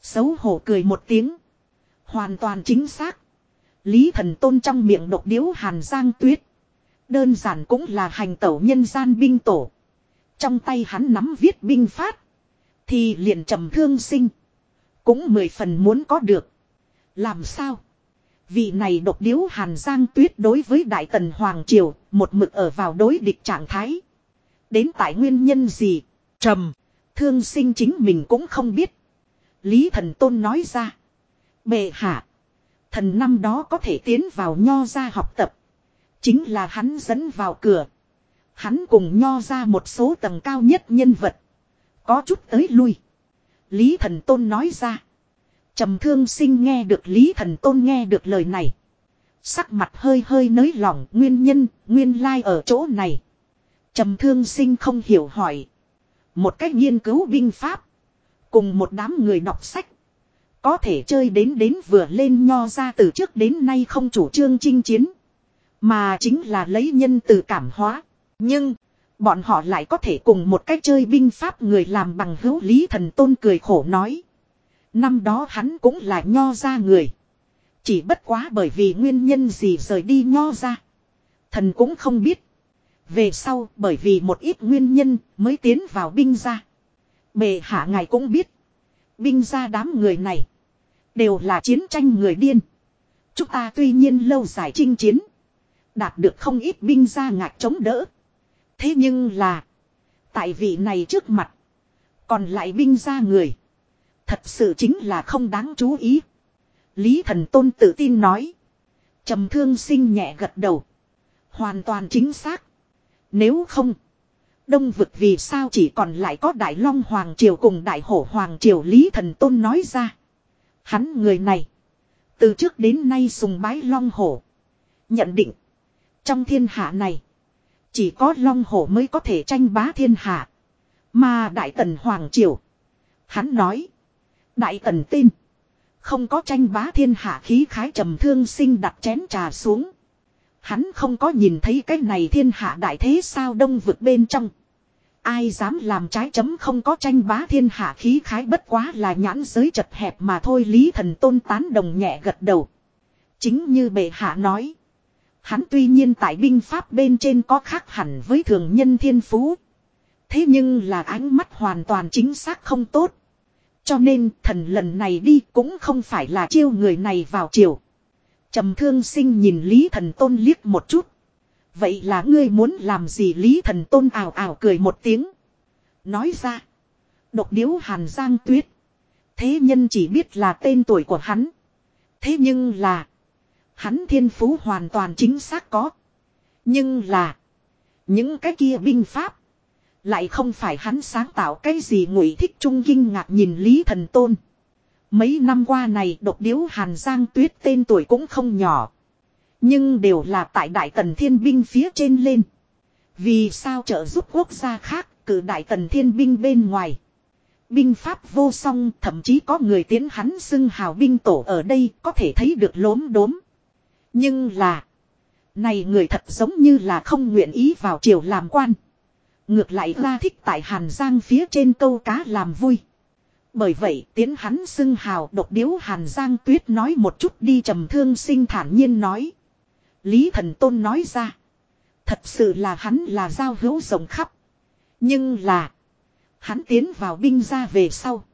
Xấu hổ cười một tiếng. Hoàn toàn chính xác. Lý thần tôn trong miệng độc điếu hàn giang tuyết. Đơn giản cũng là hành tẩu nhân gian binh tổ. Trong tay hắn nắm viết binh phát. Thì liền trầm thương sinh. Cũng mười phần muốn có được. Làm sao? Vị này độc điếu hàn giang tuyết đối với Đại Tần Hoàng Triều. Một mực ở vào đối địch trạng thái. Đến tại nguyên nhân gì? Trầm. Thương sinh chính mình cũng không biết. Lý thần tôn nói ra. Bệ hạ. Thần năm đó có thể tiến vào nho ra học tập. Chính là hắn dẫn vào cửa. Hắn cùng nho ra một số tầng cao nhất nhân vật. Có chút tới lui. Lý thần tôn nói ra. trầm thương sinh nghe được Lý thần tôn nghe được lời này. Sắc mặt hơi hơi nới lỏng nguyên nhân, nguyên lai ở chỗ này. trầm thương sinh không hiểu hỏi. Một cách nghiên cứu binh pháp. Cùng một đám người đọc sách. Có thể chơi đến đến vừa lên nho ra từ trước đến nay không chủ trương chinh chiến. Mà chính là lấy nhân từ cảm hóa. Nhưng, bọn họ lại có thể cùng một cách chơi binh pháp người làm bằng hữu lý thần tôn cười khổ nói. Năm đó hắn cũng là nho ra người. Chỉ bất quá bởi vì nguyên nhân gì rời đi nho ra. Thần cũng không biết. Về sau, bởi vì một ít nguyên nhân, mới tiến vào binh ra. Bệ hạ ngài cũng biết. Binh ra đám người này. Đều là chiến tranh người điên. Chúng ta tuy nhiên lâu dài chinh chiến. Đạt được không ít binh ra ngạc chống đỡ. Thế nhưng là. Tại vị này trước mặt. Còn lại binh ra người. Thật sự chính là không đáng chú ý. Lý thần tôn tự tin nói. trầm thương sinh nhẹ gật đầu. Hoàn toàn chính xác. Nếu không. Đông vực vì sao chỉ còn lại có Đại Long Hoàng Triều cùng Đại Hổ Hoàng Triều Lý Thần Tôn nói ra. Hắn người này. Từ trước đến nay sùng bái Long Hổ. Nhận định. Trong thiên hạ này. Chỉ có Long Hổ mới có thể tranh bá thiên hạ. Mà Đại Tần Hoàng Triều. Hắn nói. Đại Tần tin. Không có tranh bá thiên hạ khí khái trầm thương sinh đặt chén trà xuống. Hắn không có nhìn thấy cái này thiên hạ đại thế sao đông vực bên trong. Ai dám làm trái chấm không có tranh bá thiên hạ khí khái bất quá là nhãn giới chật hẹp mà thôi Lý thần tôn tán đồng nhẹ gật đầu. Chính như bệ hạ nói. Hắn tuy nhiên tại binh pháp bên trên có khác hẳn với thường nhân thiên phú. Thế nhưng là ánh mắt hoàn toàn chính xác không tốt. Cho nên thần lần này đi cũng không phải là chiêu người này vào chiều. trầm thương sinh nhìn Lý thần tôn liếc một chút. Vậy là ngươi muốn làm gì Lý thần tôn ảo ảo cười một tiếng. Nói ra. Độc điếu hàn giang tuyết. Thế nhân chỉ biết là tên tuổi của hắn. Thế nhưng là. Hắn thiên phú hoàn toàn chính xác có. Nhưng là. Những cái kia binh pháp. Lại không phải hắn sáng tạo cái gì ngụy thích trung kinh ngạc nhìn Lý Thần Tôn. Mấy năm qua này, độc điếu Hàn Giang Tuyết tên tuổi cũng không nhỏ. Nhưng đều là tại Đại Tần Thiên Binh phía trên lên. Vì sao trợ giúp quốc gia khác, cử Đại Tần Thiên Binh bên ngoài. Binh pháp vô song, thậm chí có người tiến hắn xưng hào binh tổ ở đây, có thể thấy được lốm đốm. Nhưng là. Này người thật giống như là không nguyện ý vào triều làm quan. Ngược lại ra thích tại Hàn Giang phía trên câu cá làm vui. Bởi vậy, tiến hắn xưng hào độc điếu Hàn Giang tuyết nói một chút đi trầm thương sinh thản nhiên nói. Lý thần tôn nói ra. Thật sự là hắn là giao hữu rộng khắp. Nhưng là. Hắn tiến vào binh gia về sau.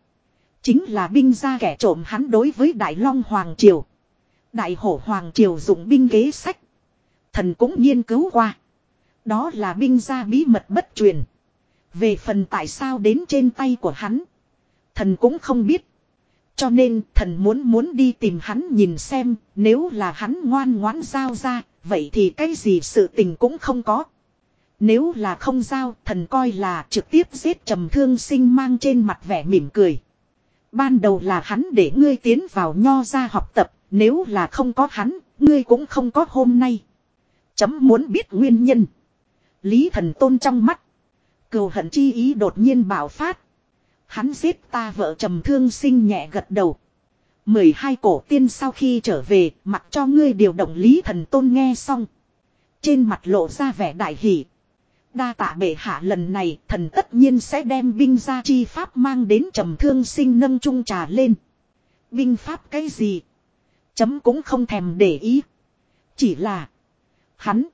Chính là binh gia kẻ trộm hắn đối với Đại Long Hoàng Triều. Đại hổ Hoàng Triều dụng binh kế sách. Thần cũng nghiên cứu qua. Đó là binh gia bí mật bất truyền. Về phần tại sao đến trên tay của hắn. Thần cũng không biết. Cho nên thần muốn muốn đi tìm hắn nhìn xem, nếu là hắn ngoan ngoãn giao ra. Vậy thì cái gì sự tình cũng không có. Nếu là không giao, thần coi là trực tiếp giết trầm thương sinh mang trên mặt vẻ mỉm cười. Ban đầu là hắn để ngươi tiến vào nho ra học tập. Nếu là không có hắn, ngươi cũng không có hôm nay. Chấm muốn biết nguyên nhân. Lý thần tôn trong mắt. Cừu hận chi ý đột nhiên bảo phát. Hắn giết ta vợ trầm thương sinh nhẹ gật đầu. mười hai cổ tiên sau khi trở về, mặc cho ngươi điều động lý thần tôn nghe xong. Trên mặt lộ ra vẻ đại hỷ. Đa tạ bệ hạ lần này, thần tất nhiên sẽ đem binh gia chi pháp mang đến trầm thương sinh nâng trung trà lên. Binh pháp cái gì? Chấm cũng không thèm để ý. Chỉ là, hắn,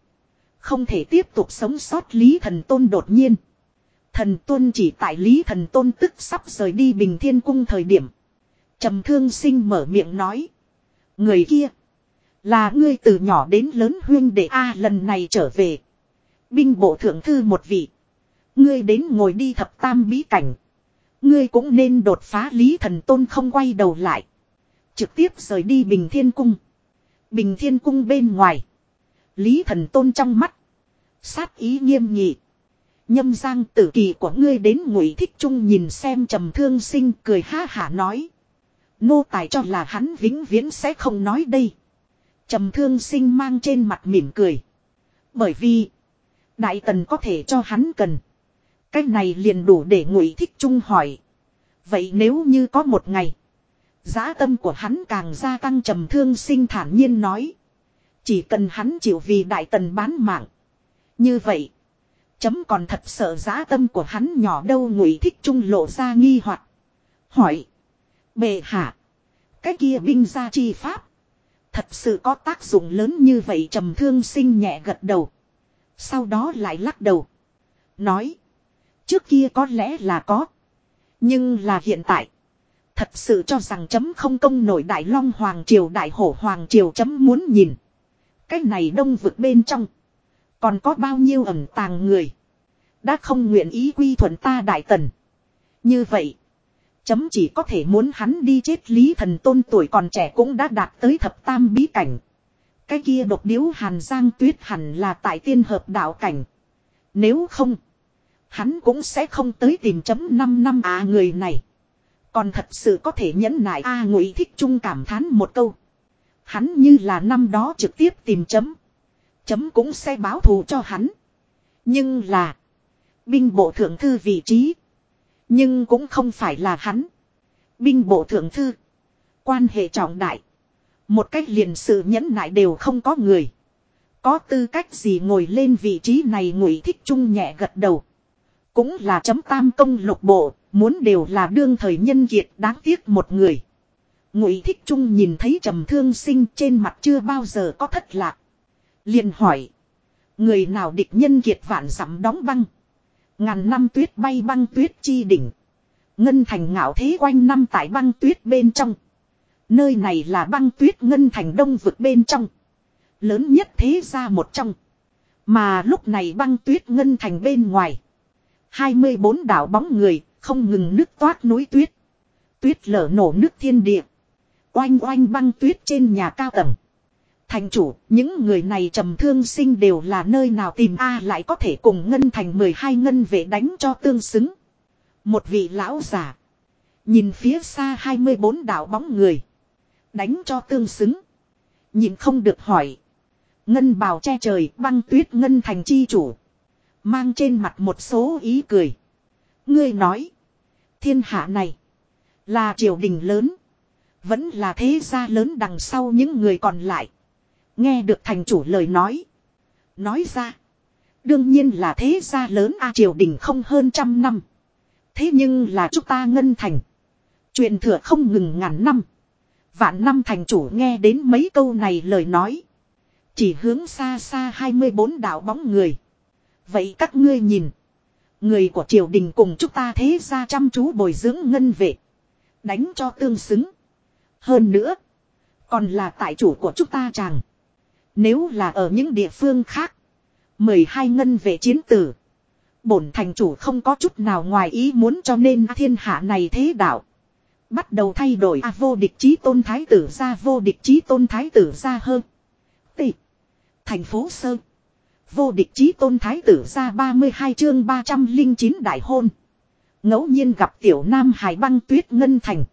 không thể tiếp tục sống sót Lý Thần Tôn đột nhiên. Thần Tôn chỉ tại Lý Thần Tôn tức sắp rời đi Bình Thiên Cung thời điểm. trầm thương sinh mở miệng nói. Người kia. Là ngươi từ nhỏ đến lớn huyên đệ A lần này trở về. Binh bộ thượng thư một vị. Ngươi đến ngồi đi thập tam bí cảnh. Ngươi cũng nên đột phá Lý Thần Tôn không quay đầu lại. Trực tiếp rời đi Bình Thiên Cung. Bình Thiên Cung bên ngoài. Lý thần tôn trong mắt. Sát ý nghiêm nghị. Nhâm giang tử kỳ của ngươi đến ngụy thích trung nhìn xem trầm thương sinh cười ha hả nói. Nô tài cho là hắn vĩnh viễn sẽ không nói đây. Trầm thương sinh mang trên mặt mỉm cười. Bởi vì. Đại tần có thể cho hắn cần. Cái này liền đủ để ngụy thích trung hỏi. Vậy nếu như có một ngày. Giá tâm của hắn càng gia tăng trầm thương sinh thản nhiên nói. Chỉ cần hắn chịu vì đại tần bán mạng. Như vậy. Chấm còn thật sợ giá tâm của hắn nhỏ đâu ngụy thích trung lộ ra nghi hoặc Hỏi. Bệ hạ. Cái kia binh gia chi pháp. Thật sự có tác dụng lớn như vậy trầm thương sinh nhẹ gật đầu. Sau đó lại lắc đầu. Nói. Trước kia có lẽ là có. Nhưng là hiện tại. Thật sự cho rằng chấm không công nổi đại long hoàng triều, đại hổ hoàng triều chấm muốn nhìn. Cái này đông vực bên trong. Còn có bao nhiêu ẩn tàng người. Đã không nguyện ý quy thuận ta đại tần. Như vậy. Chấm chỉ có thể muốn hắn đi chết lý thần tôn tuổi còn trẻ cũng đã đạt tới thập tam bí cảnh. Cái kia độc điếu hàn giang tuyết hẳn là tại tiên hợp đạo cảnh. Nếu không. Hắn cũng sẽ không tới tìm chấm 5 năm à người này. Còn thật sự có thể nhẫn nại a ngụy thích trung cảm thán một câu. Hắn như là năm đó trực tiếp tìm chấm. Chấm cũng sẽ báo thù cho hắn. Nhưng là. Binh bộ thượng thư vị trí. Nhưng cũng không phải là hắn. Binh bộ thượng thư. Quan hệ trọng đại. Một cách liền sự nhẫn nại đều không có người. Có tư cách gì ngồi lên vị trí này ngụy thích trung nhẹ gật đầu. Cũng là chấm tam công lục bộ, muốn đều là đương thời nhân kiệt đáng tiếc một người. Ngụy thích trung nhìn thấy trầm thương sinh trên mặt chưa bao giờ có thất lạc. liền hỏi. Người nào địch nhân kiệt vạn dặm đóng băng. Ngàn năm tuyết bay băng tuyết chi đỉnh. Ngân thành ngạo thế quanh năm tại băng tuyết bên trong. Nơi này là băng tuyết ngân thành đông vực bên trong. Lớn nhất thế gia một trong. Mà lúc này băng tuyết ngân thành bên ngoài. 24 đảo bóng người, không ngừng nước toát núi tuyết. Tuyết lở nổ nước thiên địa. Oanh oanh băng tuyết trên nhà cao tầng. Thành chủ, những người này trầm thương sinh đều là nơi nào tìm A lại có thể cùng ngân thành 12 ngân vệ đánh cho tương xứng. Một vị lão giả. Nhìn phía xa 24 đảo bóng người. Đánh cho tương xứng. Nhìn không được hỏi. Ngân bào che trời băng tuyết ngân thành chi chủ. Mang trên mặt một số ý cười. Ngươi nói. Thiên hạ này. Là triều đình lớn. Vẫn là thế gia lớn đằng sau những người còn lại. Nghe được thành chủ lời nói. Nói ra. Đương nhiên là thế gia lớn A, triều đình không hơn trăm năm. Thế nhưng là chúng ta ngân thành. Chuyện thừa không ngừng ngàn năm. Vạn năm thành chủ nghe đến mấy câu này lời nói. Chỉ hướng xa xa 24 đạo bóng người. Vậy các ngươi nhìn. Người của triều đình cùng chúng ta thế ra chăm chú bồi dưỡng ngân vệ. Đánh cho tương xứng. Hơn nữa. Còn là tại chủ của chúng ta chàng. Nếu là ở những địa phương khác. 12 ngân vệ chiến tử. Bổn thành chủ không có chút nào ngoài ý muốn cho nên thiên hạ này thế đạo. Bắt đầu thay đổi a vô địch chí tôn thái tử ra vô địch chí tôn thái tử ra hơn. Tỷ. Thành phố Sơn. Vô địch chí tôn thái tử ra 32 chương 309 đại hôn. ngẫu nhiên gặp tiểu nam hải băng tuyết ngân thành.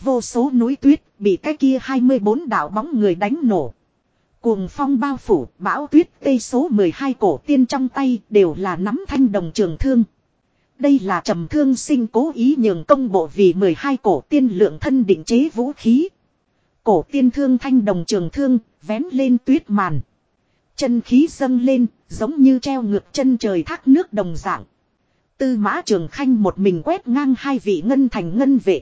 Vô số núi tuyết bị cái kia 24 đảo bóng người đánh nổ. Cuồng phong bao phủ, bão tuyết tây số 12 cổ tiên trong tay đều là nắm thanh đồng trường thương. Đây là trầm thương sinh cố ý nhường công bộ vì 12 cổ tiên lượng thân định chế vũ khí. Cổ tiên thương thanh đồng trường thương, vén lên tuyết màn. Chân khí dâng lên, giống như treo ngược chân trời thác nước đồng dạng. Tư mã trường khanh một mình quét ngang hai vị ngân thành ngân vệ.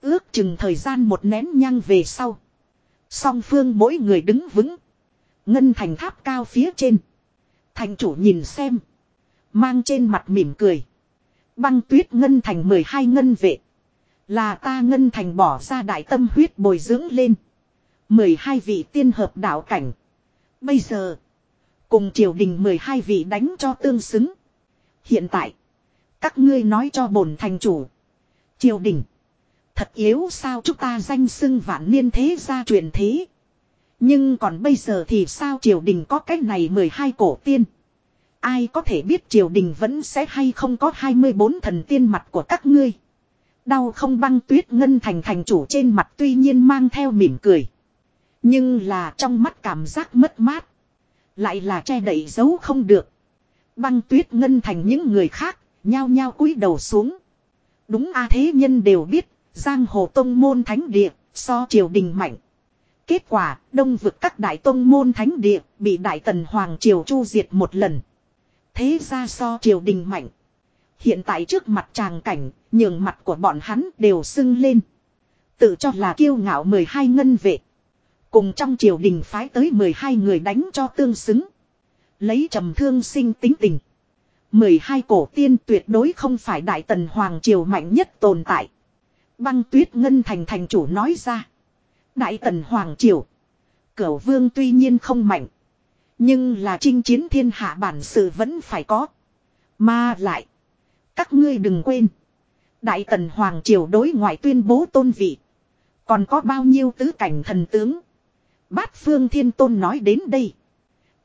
Ước chừng thời gian một nén nhang về sau. Song phương mỗi người đứng vững. Ngân thành tháp cao phía trên. Thành chủ nhìn xem. Mang trên mặt mỉm cười. Băng tuyết ngân thành 12 ngân vệ. Là ta ngân thành bỏ ra đại tâm huyết bồi dưỡng lên. 12 vị tiên hợp đạo cảnh. Bây giờ. Cùng triều đình 12 vị đánh cho tương xứng. Hiện tại. Các ngươi nói cho bổn thành chủ. Triều đình. Thật yếu sao chúng ta danh xưng vạn niên thế gia truyền thế. Nhưng còn bây giờ thì sao triều đình có cái này 12 cổ tiên. Ai có thể biết triều đình vẫn sẽ hay không có 24 thần tiên mặt của các ngươi. Đau không băng tuyết ngân thành thành chủ trên mặt tuy nhiên mang theo mỉm cười. Nhưng là trong mắt cảm giác mất mát. Lại là che đậy giấu không được. Băng tuyết ngân thành những người khác, nhao nhao cúi đầu xuống. Đúng a thế nhân đều biết, giang hồ tông môn thánh địa, so triều đình mạnh. Kết quả, đông vực các đại tông môn thánh địa, bị đại tần hoàng triều chu diệt một lần. Thế ra so triều đình mạnh. Hiện tại trước mặt tràng cảnh, nhường mặt của bọn hắn đều sưng lên. Tự cho là kiêu ngạo 12 ngân vệ. Cùng trong triều đình phái tới 12 người đánh cho tương xứng. Lấy trầm thương sinh tính tình. 12 cổ tiên tuyệt đối không phải đại tần hoàng triều mạnh nhất tồn tại. Băng tuyết ngân thành thành chủ nói ra. Đại tần hoàng triều. Cửu vương tuy nhiên không mạnh. Nhưng là chinh chiến thiên hạ bản sự vẫn phải có. Mà lại. Các ngươi đừng quên. Đại tần hoàng triều đối ngoại tuyên bố tôn vị. Còn có bao nhiêu tứ cảnh thần tướng. Bát phương thiên tôn nói đến đây.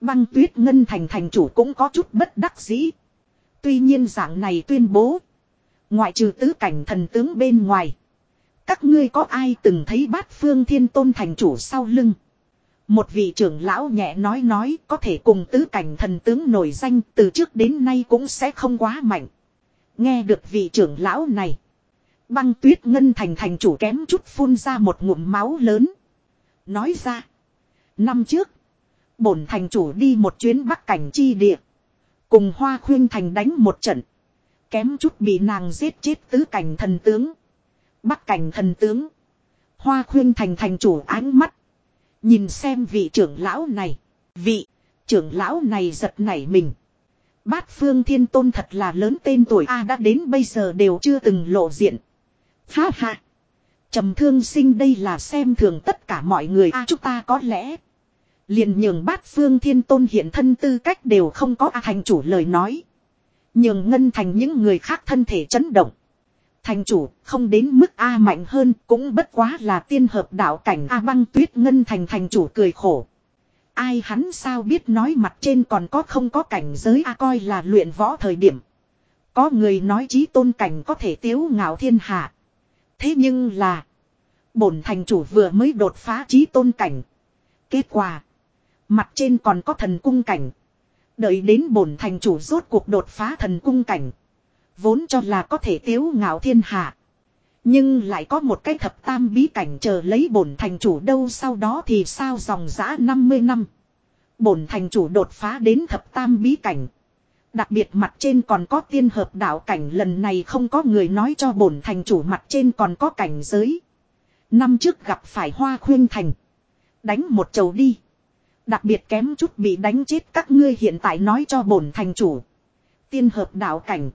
Băng tuyết ngân thành thành chủ cũng có chút bất đắc dĩ. Tuy nhiên dạng này tuyên bố. Ngoại trừ tứ cảnh thần tướng bên ngoài. Các ngươi có ai từng thấy bát phương thiên tôn thành chủ sau lưng. Một vị trưởng lão nhẹ nói nói, có thể cùng tứ cảnh thần tướng nổi danh từ trước đến nay cũng sẽ không quá mạnh. Nghe được vị trưởng lão này. Băng tuyết ngân thành thành chủ kém chút phun ra một ngụm máu lớn. Nói ra. Năm trước. Bổn thành chủ đi một chuyến bắc cảnh chi địa. Cùng hoa khuyên thành đánh một trận. Kém chút bị nàng giết chết tứ cảnh thần tướng. Bắc cảnh thần tướng. Hoa khuyên thành thành chủ ánh mắt. Nhìn xem vị trưởng lão này. Vị trưởng lão này giật nảy mình. Bát phương thiên tôn thật là lớn tên tuổi A đã đến bây giờ đều chưa từng lộ diện. Ha ha. trầm thương sinh đây là xem thường tất cả mọi người A chúng ta có lẽ. Liền nhường bát phương thiên tôn hiện thân tư cách đều không có A thành chủ lời nói. Nhường ngân thành những người khác thân thể chấn động. Thành chủ, không đến mức A mạnh hơn, cũng bất quá là tiên hợp đạo cảnh A băng tuyết ngân thành thành chủ cười khổ. Ai hắn sao biết nói mặt trên còn có không có cảnh giới A coi là luyện võ thời điểm. Có người nói trí tôn cảnh có thể tiếu ngạo thiên hạ. Thế nhưng là. Bổn thành chủ vừa mới đột phá trí tôn cảnh. Kết quả. Mặt trên còn có thần cung cảnh. Đợi đến bổn thành chủ rốt cuộc đột phá thần cung cảnh. Vốn cho là có thể tiếu ngạo thiên hạ. Nhưng lại có một cái thập tam bí cảnh chờ lấy bổn thành chủ đâu sau đó thì sao dòng giã 50 năm. Bổn thành chủ đột phá đến thập tam bí cảnh. Đặc biệt mặt trên còn có tiên hợp đạo cảnh lần này không có người nói cho bổn thành chủ mặt trên còn có cảnh giới. Năm trước gặp phải hoa khuyên thành. Đánh một chầu đi. Đặc biệt kém chút bị đánh chết các ngươi hiện tại nói cho bổn thành chủ. Tiên hợp đạo cảnh.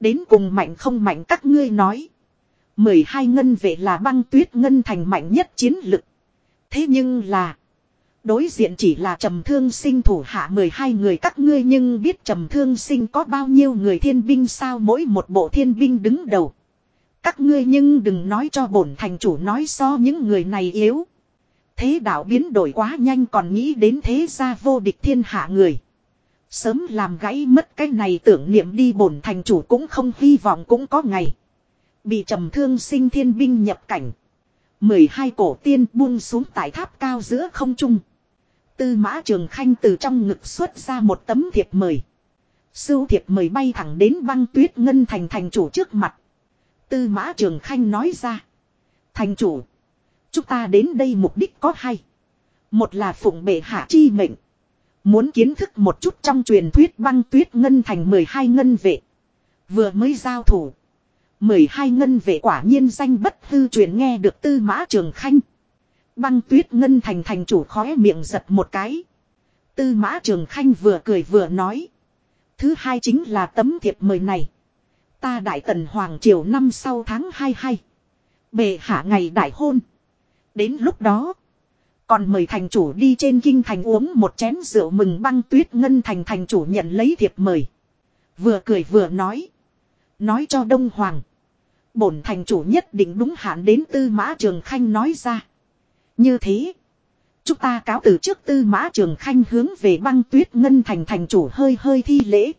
Đến cùng mạnh không mạnh các ngươi nói. 12 ngân vệ là băng tuyết ngân thành mạnh nhất chiến lực. Thế nhưng là. Đối diện chỉ là trầm thương sinh thủ hạ 12 người các ngươi nhưng biết trầm thương sinh có bao nhiêu người thiên binh sao mỗi một bộ thiên binh đứng đầu. Các ngươi nhưng đừng nói cho bổn thành chủ nói so những người này yếu. Thế đạo biến đổi quá nhanh còn nghĩ đến thế gia vô địch thiên hạ người. Sớm làm gãy mất cái này tưởng niệm đi bổn thành chủ cũng không hy vọng cũng có ngày. Bị trầm thương sinh thiên binh nhập cảnh. 12 cổ tiên buông xuống tại tháp cao giữa không trung. Tư mã trường khanh từ trong ngực xuất ra một tấm thiệp mời. Sưu thiệp mời bay thẳng đến băng tuyết ngân thành thành chủ trước mặt. Tư mã trường khanh nói ra. Thành chủ. Chúng ta đến đây mục đích có hai. Một là phụng bệ hạ chi mệnh. Muốn kiến thức một chút trong truyền thuyết băng tuyết ngân thành 12 ngân vệ. Vừa mới giao thủ. 12 ngân vệ quả nhiên danh bất hư truyền nghe được tư mã trường khanh. Băng tuyết ngân thành thành chủ khóe miệng giật một cái. Tư mã trường khanh vừa cười vừa nói. Thứ hai chính là tấm thiệp mời này. Ta đại tần hoàng triều năm sau tháng 22. bệ hạ ngày đại hôn. Đến lúc đó. Còn mời thành chủ đi trên kinh thành uống một chén rượu mừng băng tuyết ngân thành thành chủ nhận lấy thiệp mời. Vừa cười vừa nói. Nói cho Đông Hoàng. Bổn thành chủ nhất định đúng hạn đến tư mã trường khanh nói ra. Như thế. Chúng ta cáo từ trước tư mã trường khanh hướng về băng tuyết ngân thành thành chủ hơi hơi thi lễ.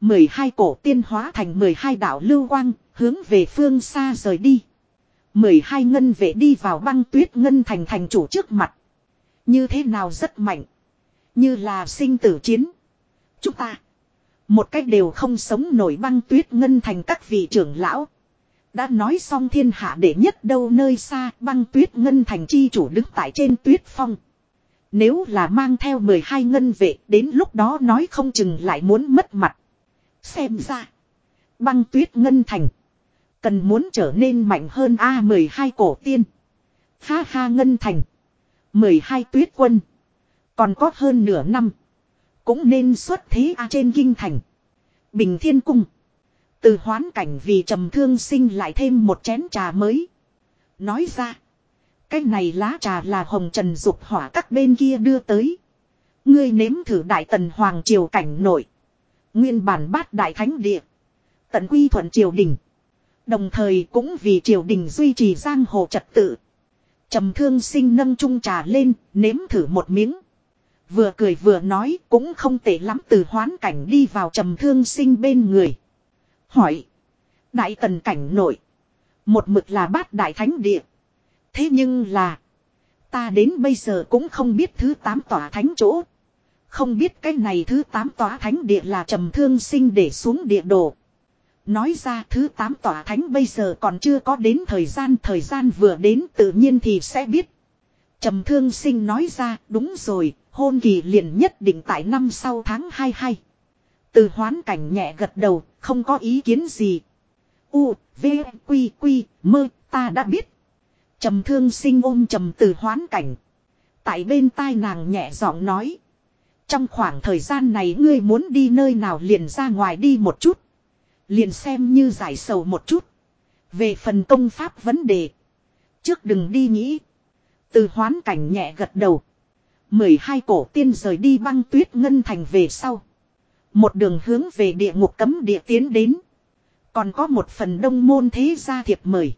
12 cổ tiên hóa thành 12 đạo lưu quang, hướng về phương xa rời đi. 12 ngân vệ đi vào băng tuyết ngân thành thành chủ trước mặt. Như thế nào rất mạnh. Như là sinh tử chiến. Chúng ta. Một cách đều không sống nổi băng tuyết ngân thành các vị trưởng lão. Đã nói xong thiên hạ để nhất đâu nơi xa, băng tuyết ngân thành chi chủ đứng tại trên tuyết phong. Nếu là mang theo 12 ngân vệ, đến lúc đó nói không chừng lại muốn mất mặt. Xem ra. Băng tuyết ngân thành. Cần muốn trở nên mạnh hơn A12 cổ tiên. Ha ha ngân thành. 12 tuyết quân. Còn có hơn nửa năm. Cũng nên xuất thế A trên kinh thành. Bình thiên cung. Từ hoán cảnh vì trầm thương sinh lại thêm một chén trà mới. Nói ra. Cái này lá trà là hồng trần dục hỏa các bên kia đưa tới. Ngươi nếm thử đại tần hoàng triều cảnh nội. Nguyên bản bát đại thánh địa. Tận quy thuận triều đình. Đồng thời cũng vì triều đình duy trì giang hồ trật tự. trầm thương sinh nâng chung trà lên, nếm thử một miếng. Vừa cười vừa nói cũng không tệ lắm từ hoán cảnh đi vào trầm thương sinh bên người. Hỏi. Đại tần cảnh nội. Một mực là bát đại thánh địa. Thế nhưng là. Ta đến bây giờ cũng không biết thứ tám tòa thánh chỗ. Không biết cái này thứ tám tòa thánh địa là trầm thương sinh để xuống địa đồ. Nói ra thứ tám tòa thánh bây giờ còn chưa có đến thời gian. Thời gian vừa đến tự nhiên thì sẽ biết. Trầm thương sinh nói ra đúng rồi. Hôn kỳ liền nhất định tại năm sau tháng 22. Từ hoán cảnh nhẹ gật đầu. Không có ý kiến gì. U, V, Quy, Quy, mơ, ta đã biết. Trầm thương sinh ôm trầm từ hoán cảnh. Tại bên tai nàng nhẹ giọng nói. Trong khoảng thời gian này ngươi muốn đi nơi nào liền ra ngoài đi một chút. Liền xem như giải sầu một chút. Về phần công pháp vấn đề. Trước đừng đi nghĩ. Từ hoán cảnh nhẹ gật đầu. 12 cổ tiên rời đi băng tuyết ngân thành về sau. Một đường hướng về địa ngục cấm địa tiến đến. Còn có một phần đông môn thế gia thiệp mời.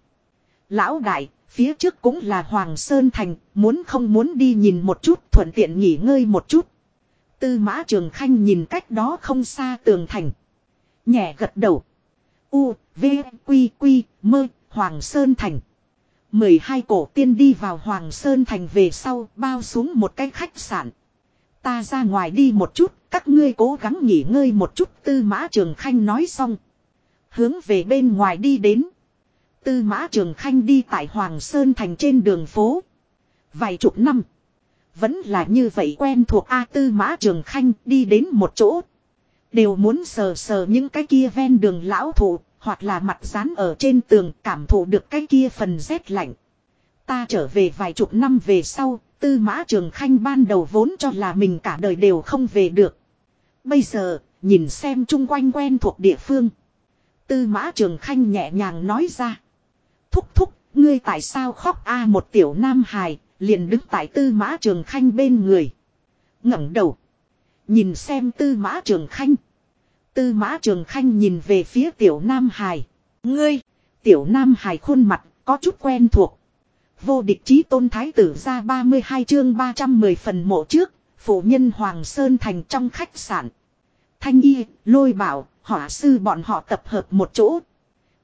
Lão đại, phía trước cũng là Hoàng Sơn Thành, muốn không muốn đi nhìn một chút thuận tiện nghỉ ngơi một chút. Tư mã trường khanh nhìn cách đó không xa tường thành. Nhẹ gật đầu. U, V, Quy, Quy, Mơ, Hoàng Sơn Thành. 12 cổ tiên đi vào Hoàng Sơn Thành về sau bao xuống một cái khách sạn. Ta ra ngoài đi một chút, các ngươi cố gắng nghỉ ngơi một chút tư mã trường khanh nói xong. Hướng về bên ngoài đi đến. Tư mã trường khanh đi tại Hoàng Sơn Thành trên đường phố. Vài chục năm. Vẫn là như vậy quen thuộc A tư mã trường khanh đi đến một chỗ. Đều muốn sờ sờ những cái kia ven đường lão thụ, hoặc là mặt dán ở trên tường cảm thụ được cái kia phần rét lạnh. Ta trở về vài chục năm về sau, tư mã trường khanh ban đầu vốn cho là mình cả đời đều không về được. Bây giờ, nhìn xem chung quanh quen thuộc địa phương. Tư mã trường khanh nhẹ nhàng nói ra. Thúc thúc, ngươi tại sao khóc a một tiểu nam hài, liền đứng tại tư mã trường khanh bên người. ngẩng đầu. Nhìn xem tư mã trường khanh. Tư mã trường khanh nhìn về phía tiểu nam hài. Ngươi, tiểu nam hài khuôn mặt, có chút quen thuộc. Vô địch chí tôn thái tử ra 32 chương 310 phần mộ trước, phụ nhân Hoàng Sơn thành trong khách sạn. Thanh y, lôi bảo, hỏa sư bọn họ tập hợp một chỗ.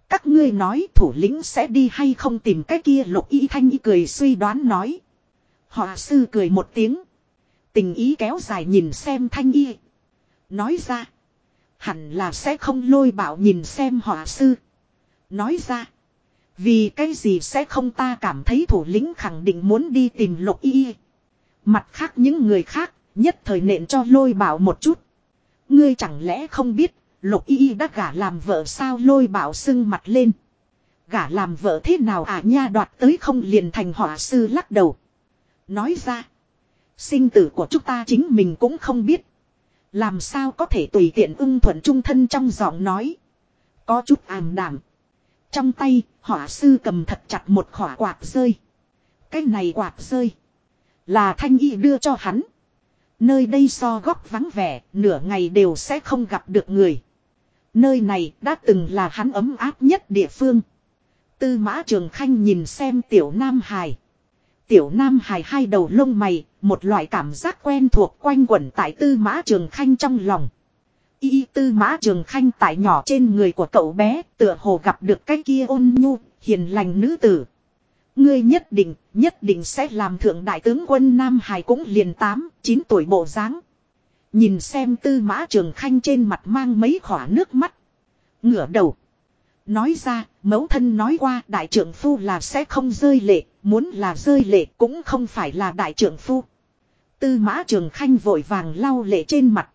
Các ngươi nói thủ lĩnh sẽ đi hay không tìm cái kia lục y thanh y cười suy đoán nói. hỏa sư cười một tiếng. Tình ý kéo dài nhìn xem thanh y. Nói ra. Hẳn là sẽ không lôi bảo nhìn xem họa sư. Nói ra. Vì cái gì sẽ không ta cảm thấy thủ lĩnh khẳng định muốn đi tìm lục y. Mặt khác những người khác, nhất thời nện cho lôi bảo một chút. Ngươi chẳng lẽ không biết, lục y đã gả làm vợ sao lôi bảo sưng mặt lên. Gả làm vợ thế nào à nha đoạt tới không liền thành họa sư lắc đầu. Nói ra. Sinh tử của chúng ta chính mình cũng không biết. Làm sao có thể tùy tiện ưng thuận trung thân trong giọng nói. Có chút ảm đảm. Trong tay, hỏa sư cầm thật chặt một khỏa quạt rơi. Cái này quạt rơi. Là thanh y đưa cho hắn. Nơi đây so góc vắng vẻ, nửa ngày đều sẽ không gặp được người. Nơi này đã từng là hắn ấm áp nhất địa phương. Tư mã trường khanh nhìn xem tiểu nam hài. Tiểu Nam hài hai đầu lông mày, một loại cảm giác quen thuộc quanh quẩn tại tư mã trường khanh trong lòng. Y tư mã trường khanh tại nhỏ trên người của cậu bé, tựa hồ gặp được cái kia ôn nhu, hiền lành nữ tử. Ngươi nhất định, nhất định sẽ làm thượng đại tướng quân Nam Hải cũng liền 8, 9 tuổi bộ dáng Nhìn xem tư mã trường khanh trên mặt mang mấy khỏa nước mắt. Ngửa đầu. Nói ra, mẫu thân nói qua đại trưởng phu là sẽ không rơi lệ, muốn là rơi lệ cũng không phải là đại trưởng phu. Tư mã trường khanh vội vàng lau lệ trên mặt.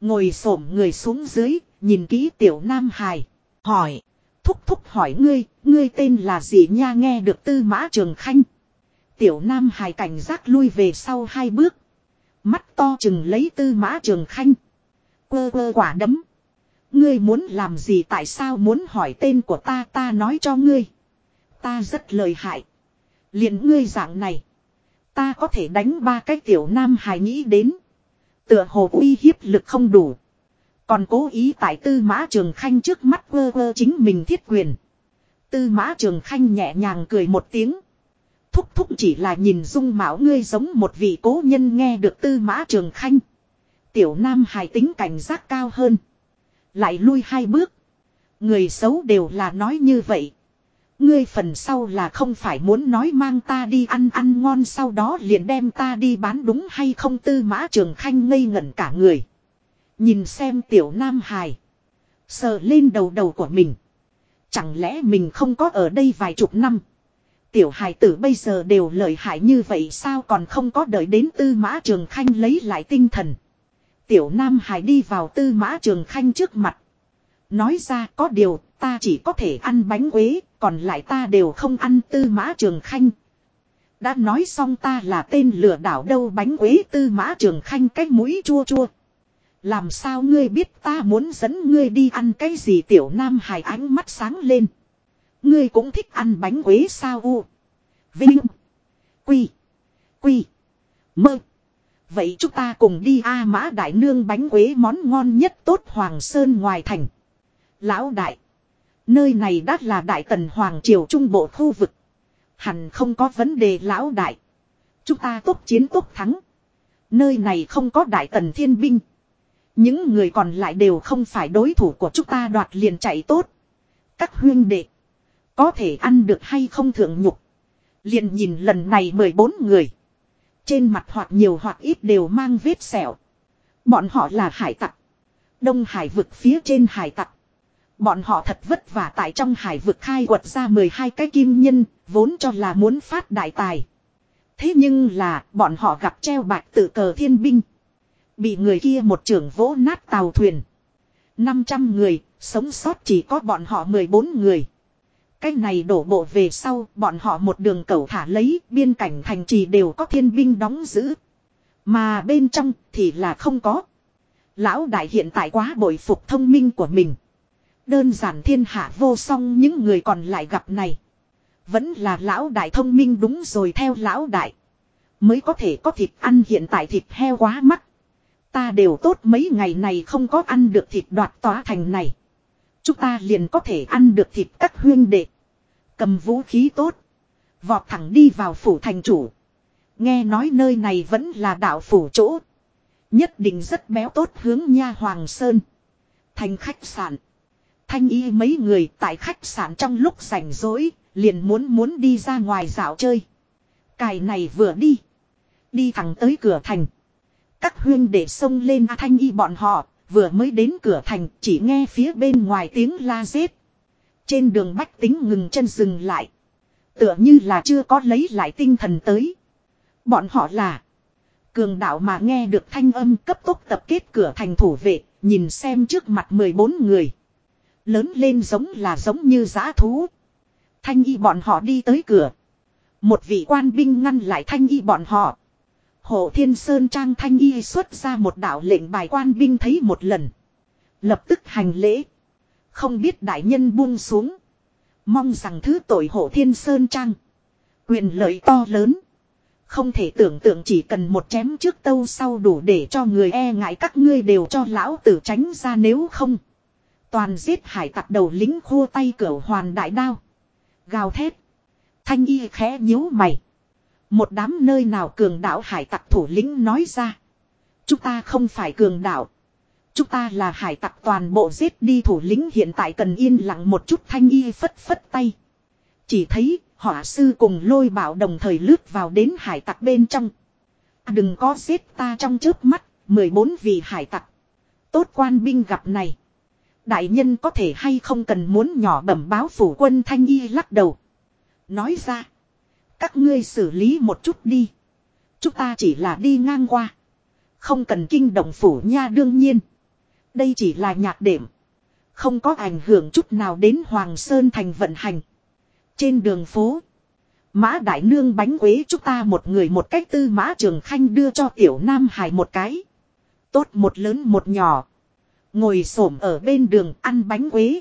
Ngồi xổm người xuống dưới, nhìn kỹ tiểu nam hài. Hỏi. Thúc thúc hỏi ngươi, ngươi tên là gì nha nghe được tư mã trường khanh. Tiểu nam hài cảnh giác lui về sau hai bước. Mắt to chừng lấy tư mã trường khanh. Quơ quơ quả đấm. Ngươi muốn làm gì, tại sao muốn hỏi tên của ta ta nói cho ngươi. Ta rất lời hại. liền ngươi dạng này. Ta có thể đánh ba cái tiểu nam hài nghĩ đến. Tựa hồ uy hiếp lực không đủ. Còn cố ý tại tư mã trường khanh trước mắt vơ vơ chính mình thiết quyền. Tư mã trường khanh nhẹ nhàng cười một tiếng. Thúc thúc chỉ là nhìn dung mạo ngươi giống một vị cố nhân nghe được tư mã trường khanh. Tiểu nam hài tính cảnh giác cao hơn. Lại lui hai bước. Người xấu đều là nói như vậy. Ngươi phần sau là không phải muốn nói mang ta đi ăn ăn ngon sau đó liền đem ta đi bán đúng hay không tư mã trường khanh ngây ngẩn cả người. Nhìn xem tiểu nam hài. Sờ lên đầu đầu của mình. Chẳng lẽ mình không có ở đây vài chục năm. Tiểu hài tử bây giờ đều lợi hại như vậy sao còn không có đợi đến tư mã trường khanh lấy lại tinh thần. Tiểu nam Hải đi vào tư mã trường khanh trước mặt. Nói ra, có điều, ta chỉ có thể ăn bánh quế, còn lại ta đều không ăn tư mã trường khanh. Đã nói xong, ta là tên lừa đảo đâu bánh quế tư mã trường khanh cái mũi chua chua. Làm sao ngươi biết ta muốn dẫn ngươi đi ăn cái gì tiểu nam hài ánh mắt sáng lên. Ngươi cũng thích ăn bánh quế sao u. Vinh. Quy. Quy. Mơ. Vậy chúng ta cùng đi A mã đại nương bánh quế món ngon nhất tốt Hoàng Sơn ngoài thành. Lão đại. Nơi này đắt là đại tần Hoàng Triều Trung Bộ khu vực. Hẳn không có vấn đề lão đại. Chúng ta tốt chiến tốt thắng. Nơi này không có đại tần thiên binh. Những người còn lại đều không phải đối thủ của chúng ta đoạt liền chạy tốt. Các huyên đệ. Có thể ăn được hay không thượng nhục. Liền nhìn lần này 14 người. Trên mặt hoặc nhiều hoặc ít đều mang vết sẹo. Bọn họ là hải tặc. Đông hải vực phía trên hải tặc. Bọn họ thật vất vả tại trong hải vực khai quật ra 12 cái kim nhân, vốn cho là muốn phát đại tài. Thế nhưng là, bọn họ gặp treo bạch tự cờ thiên binh. Bị người kia một trưởng vỗ nát tàu thuyền. 500 người, sống sót chỉ có bọn họ 14 người. Cái này đổ bộ về sau, bọn họ một đường cầu thả lấy, biên cảnh thành trì đều có thiên binh đóng giữ. Mà bên trong thì là không có. Lão đại hiện tại quá bội phục thông minh của mình. Đơn giản thiên hạ vô song những người còn lại gặp này. Vẫn là lão đại thông minh đúng rồi theo lão đại. Mới có thể có thịt ăn hiện tại thịt heo quá mắc. Ta đều tốt mấy ngày này không có ăn được thịt đoạt tỏa thành này. Chúng ta liền có thể ăn được thịt các huyên đệ. Cầm vũ khí tốt. Vọt thẳng đi vào phủ thành chủ. Nghe nói nơi này vẫn là đạo phủ chỗ. Nhất định rất béo tốt hướng nha Hoàng Sơn. Thành khách sạn. Thanh y mấy người tại khách sạn trong lúc rảnh rỗi, liền muốn muốn đi ra ngoài dạo chơi. Cài này vừa đi. Đi thẳng tới cửa thành. Các huyên để xông lên A Thanh y bọn họ, vừa mới đến cửa thành chỉ nghe phía bên ngoài tiếng la rết. Trên đường bách tính ngừng chân dừng lại. Tựa như là chưa có lấy lại tinh thần tới. Bọn họ là. Cường đạo mà nghe được thanh âm cấp tốc tập kết cửa thành thủ vệ, nhìn xem trước mặt 14 người. Lớn lên giống là giống như giá thú. Thanh y bọn họ đi tới cửa. Một vị quan binh ngăn lại thanh y bọn họ. Hộ Thiên Sơn Trang Thanh Y xuất ra một đạo lệnh bài quan binh thấy một lần. Lập tức hành lễ. Không biết đại nhân buông xuống. Mong rằng thứ tội Hộ Thiên Sơn Trang. Quyền lợi to lớn. Không thể tưởng tượng chỉ cần một chém trước tâu sau đủ để cho người e ngại các ngươi đều cho lão tử tránh ra nếu không. Toàn giết hải tặc đầu lính khua tay cửa hoàn đại đao. Gào thét. Thanh y khẽ nhíu mày. Một đám nơi nào cường đạo hải tặc thủ lĩnh nói ra. Chúng ta không phải cường đạo. Chúng ta là hải tặc toàn bộ giết đi thủ lĩnh hiện tại cần yên lặng một chút thanh y phất phất tay. Chỉ thấy họa sư cùng lôi bảo đồng thời lướt vào đến hải tặc bên trong. À, đừng có giết ta trong trước mắt, 14 vị hải tặc. Tốt quan binh gặp này. Đại nhân có thể hay không cần muốn nhỏ bẩm báo phủ quân thanh y lắc đầu. Nói ra. Các ngươi xử lý một chút đi. Chúng ta chỉ là đi ngang qua. Không cần kinh động phủ nha đương nhiên. Đây chỉ là nhạc điểm. Không có ảnh hưởng chút nào đến Hoàng Sơn thành vận hành. Trên đường phố. Mã Đại Nương bánh quế chúng ta một người một cách tư mã trường khanh đưa cho tiểu Nam Hải một cái. Tốt một lớn một nhỏ. Ngồi xổm ở bên đường ăn bánh quế.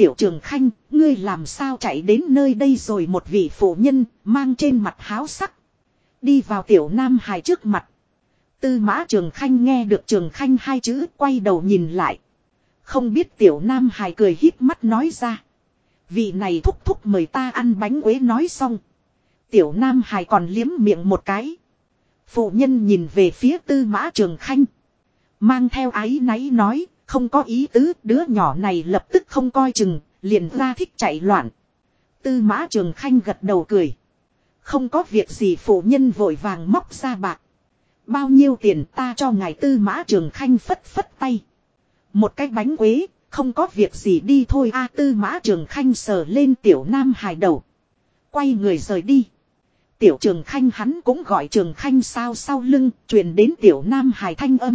Tiểu trường khanh, ngươi làm sao chạy đến nơi đây rồi một vị phụ nhân, mang trên mặt háo sắc. Đi vào tiểu Nam Hải trước mặt. Tư mã trường khanh nghe được trường khanh hai chữ quay đầu nhìn lại. Không biết tiểu Nam Hải cười híp mắt nói ra. Vị này thúc thúc mời ta ăn bánh quế nói xong. Tiểu Nam Hải còn liếm miệng một cái. Phụ nhân nhìn về phía tư mã trường khanh. Mang theo ái náy nói, không có ý tứ, đứa nhỏ này lập tức không coi chừng, liền ra thích chạy loạn. Tư mã trường khanh gật đầu cười. Không có việc gì phụ nhân vội vàng móc ra bạc. Bao nhiêu tiền ta cho ngài tư mã trường khanh phất phất tay. Một cái bánh quế, không có việc gì đi thôi a tư mã trường khanh sờ lên tiểu nam hài đầu. Quay người rời đi. Tiểu trường khanh hắn cũng gọi trường khanh sao sau lưng, truyền đến tiểu nam hài thanh âm.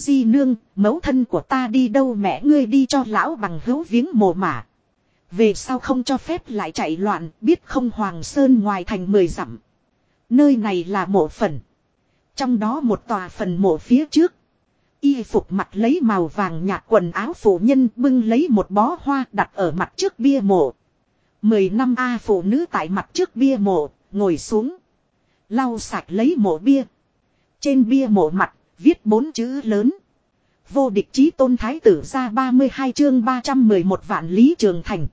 Di nương, mẫu thân của ta đi đâu mẹ ngươi đi cho lão bằng hữu viếng mồ mả. Về sau không cho phép lại chạy loạn, biết không Hoàng Sơn ngoài thành mười dặm. Nơi này là mộ phần. Trong đó một tòa phần mộ phía trước. Y phục mặt lấy màu vàng nhạt quần áo phụ nhân bưng lấy một bó hoa đặt ở mặt trước bia mộ. Mười năm A phụ nữ tại mặt trước bia mộ, ngồi xuống. Lau sạch lấy mộ bia. Trên bia mộ mặt, viết bốn chữ lớn. Vô địch chí tôn thái tử ra 32 chương 311 vạn lý trường thành.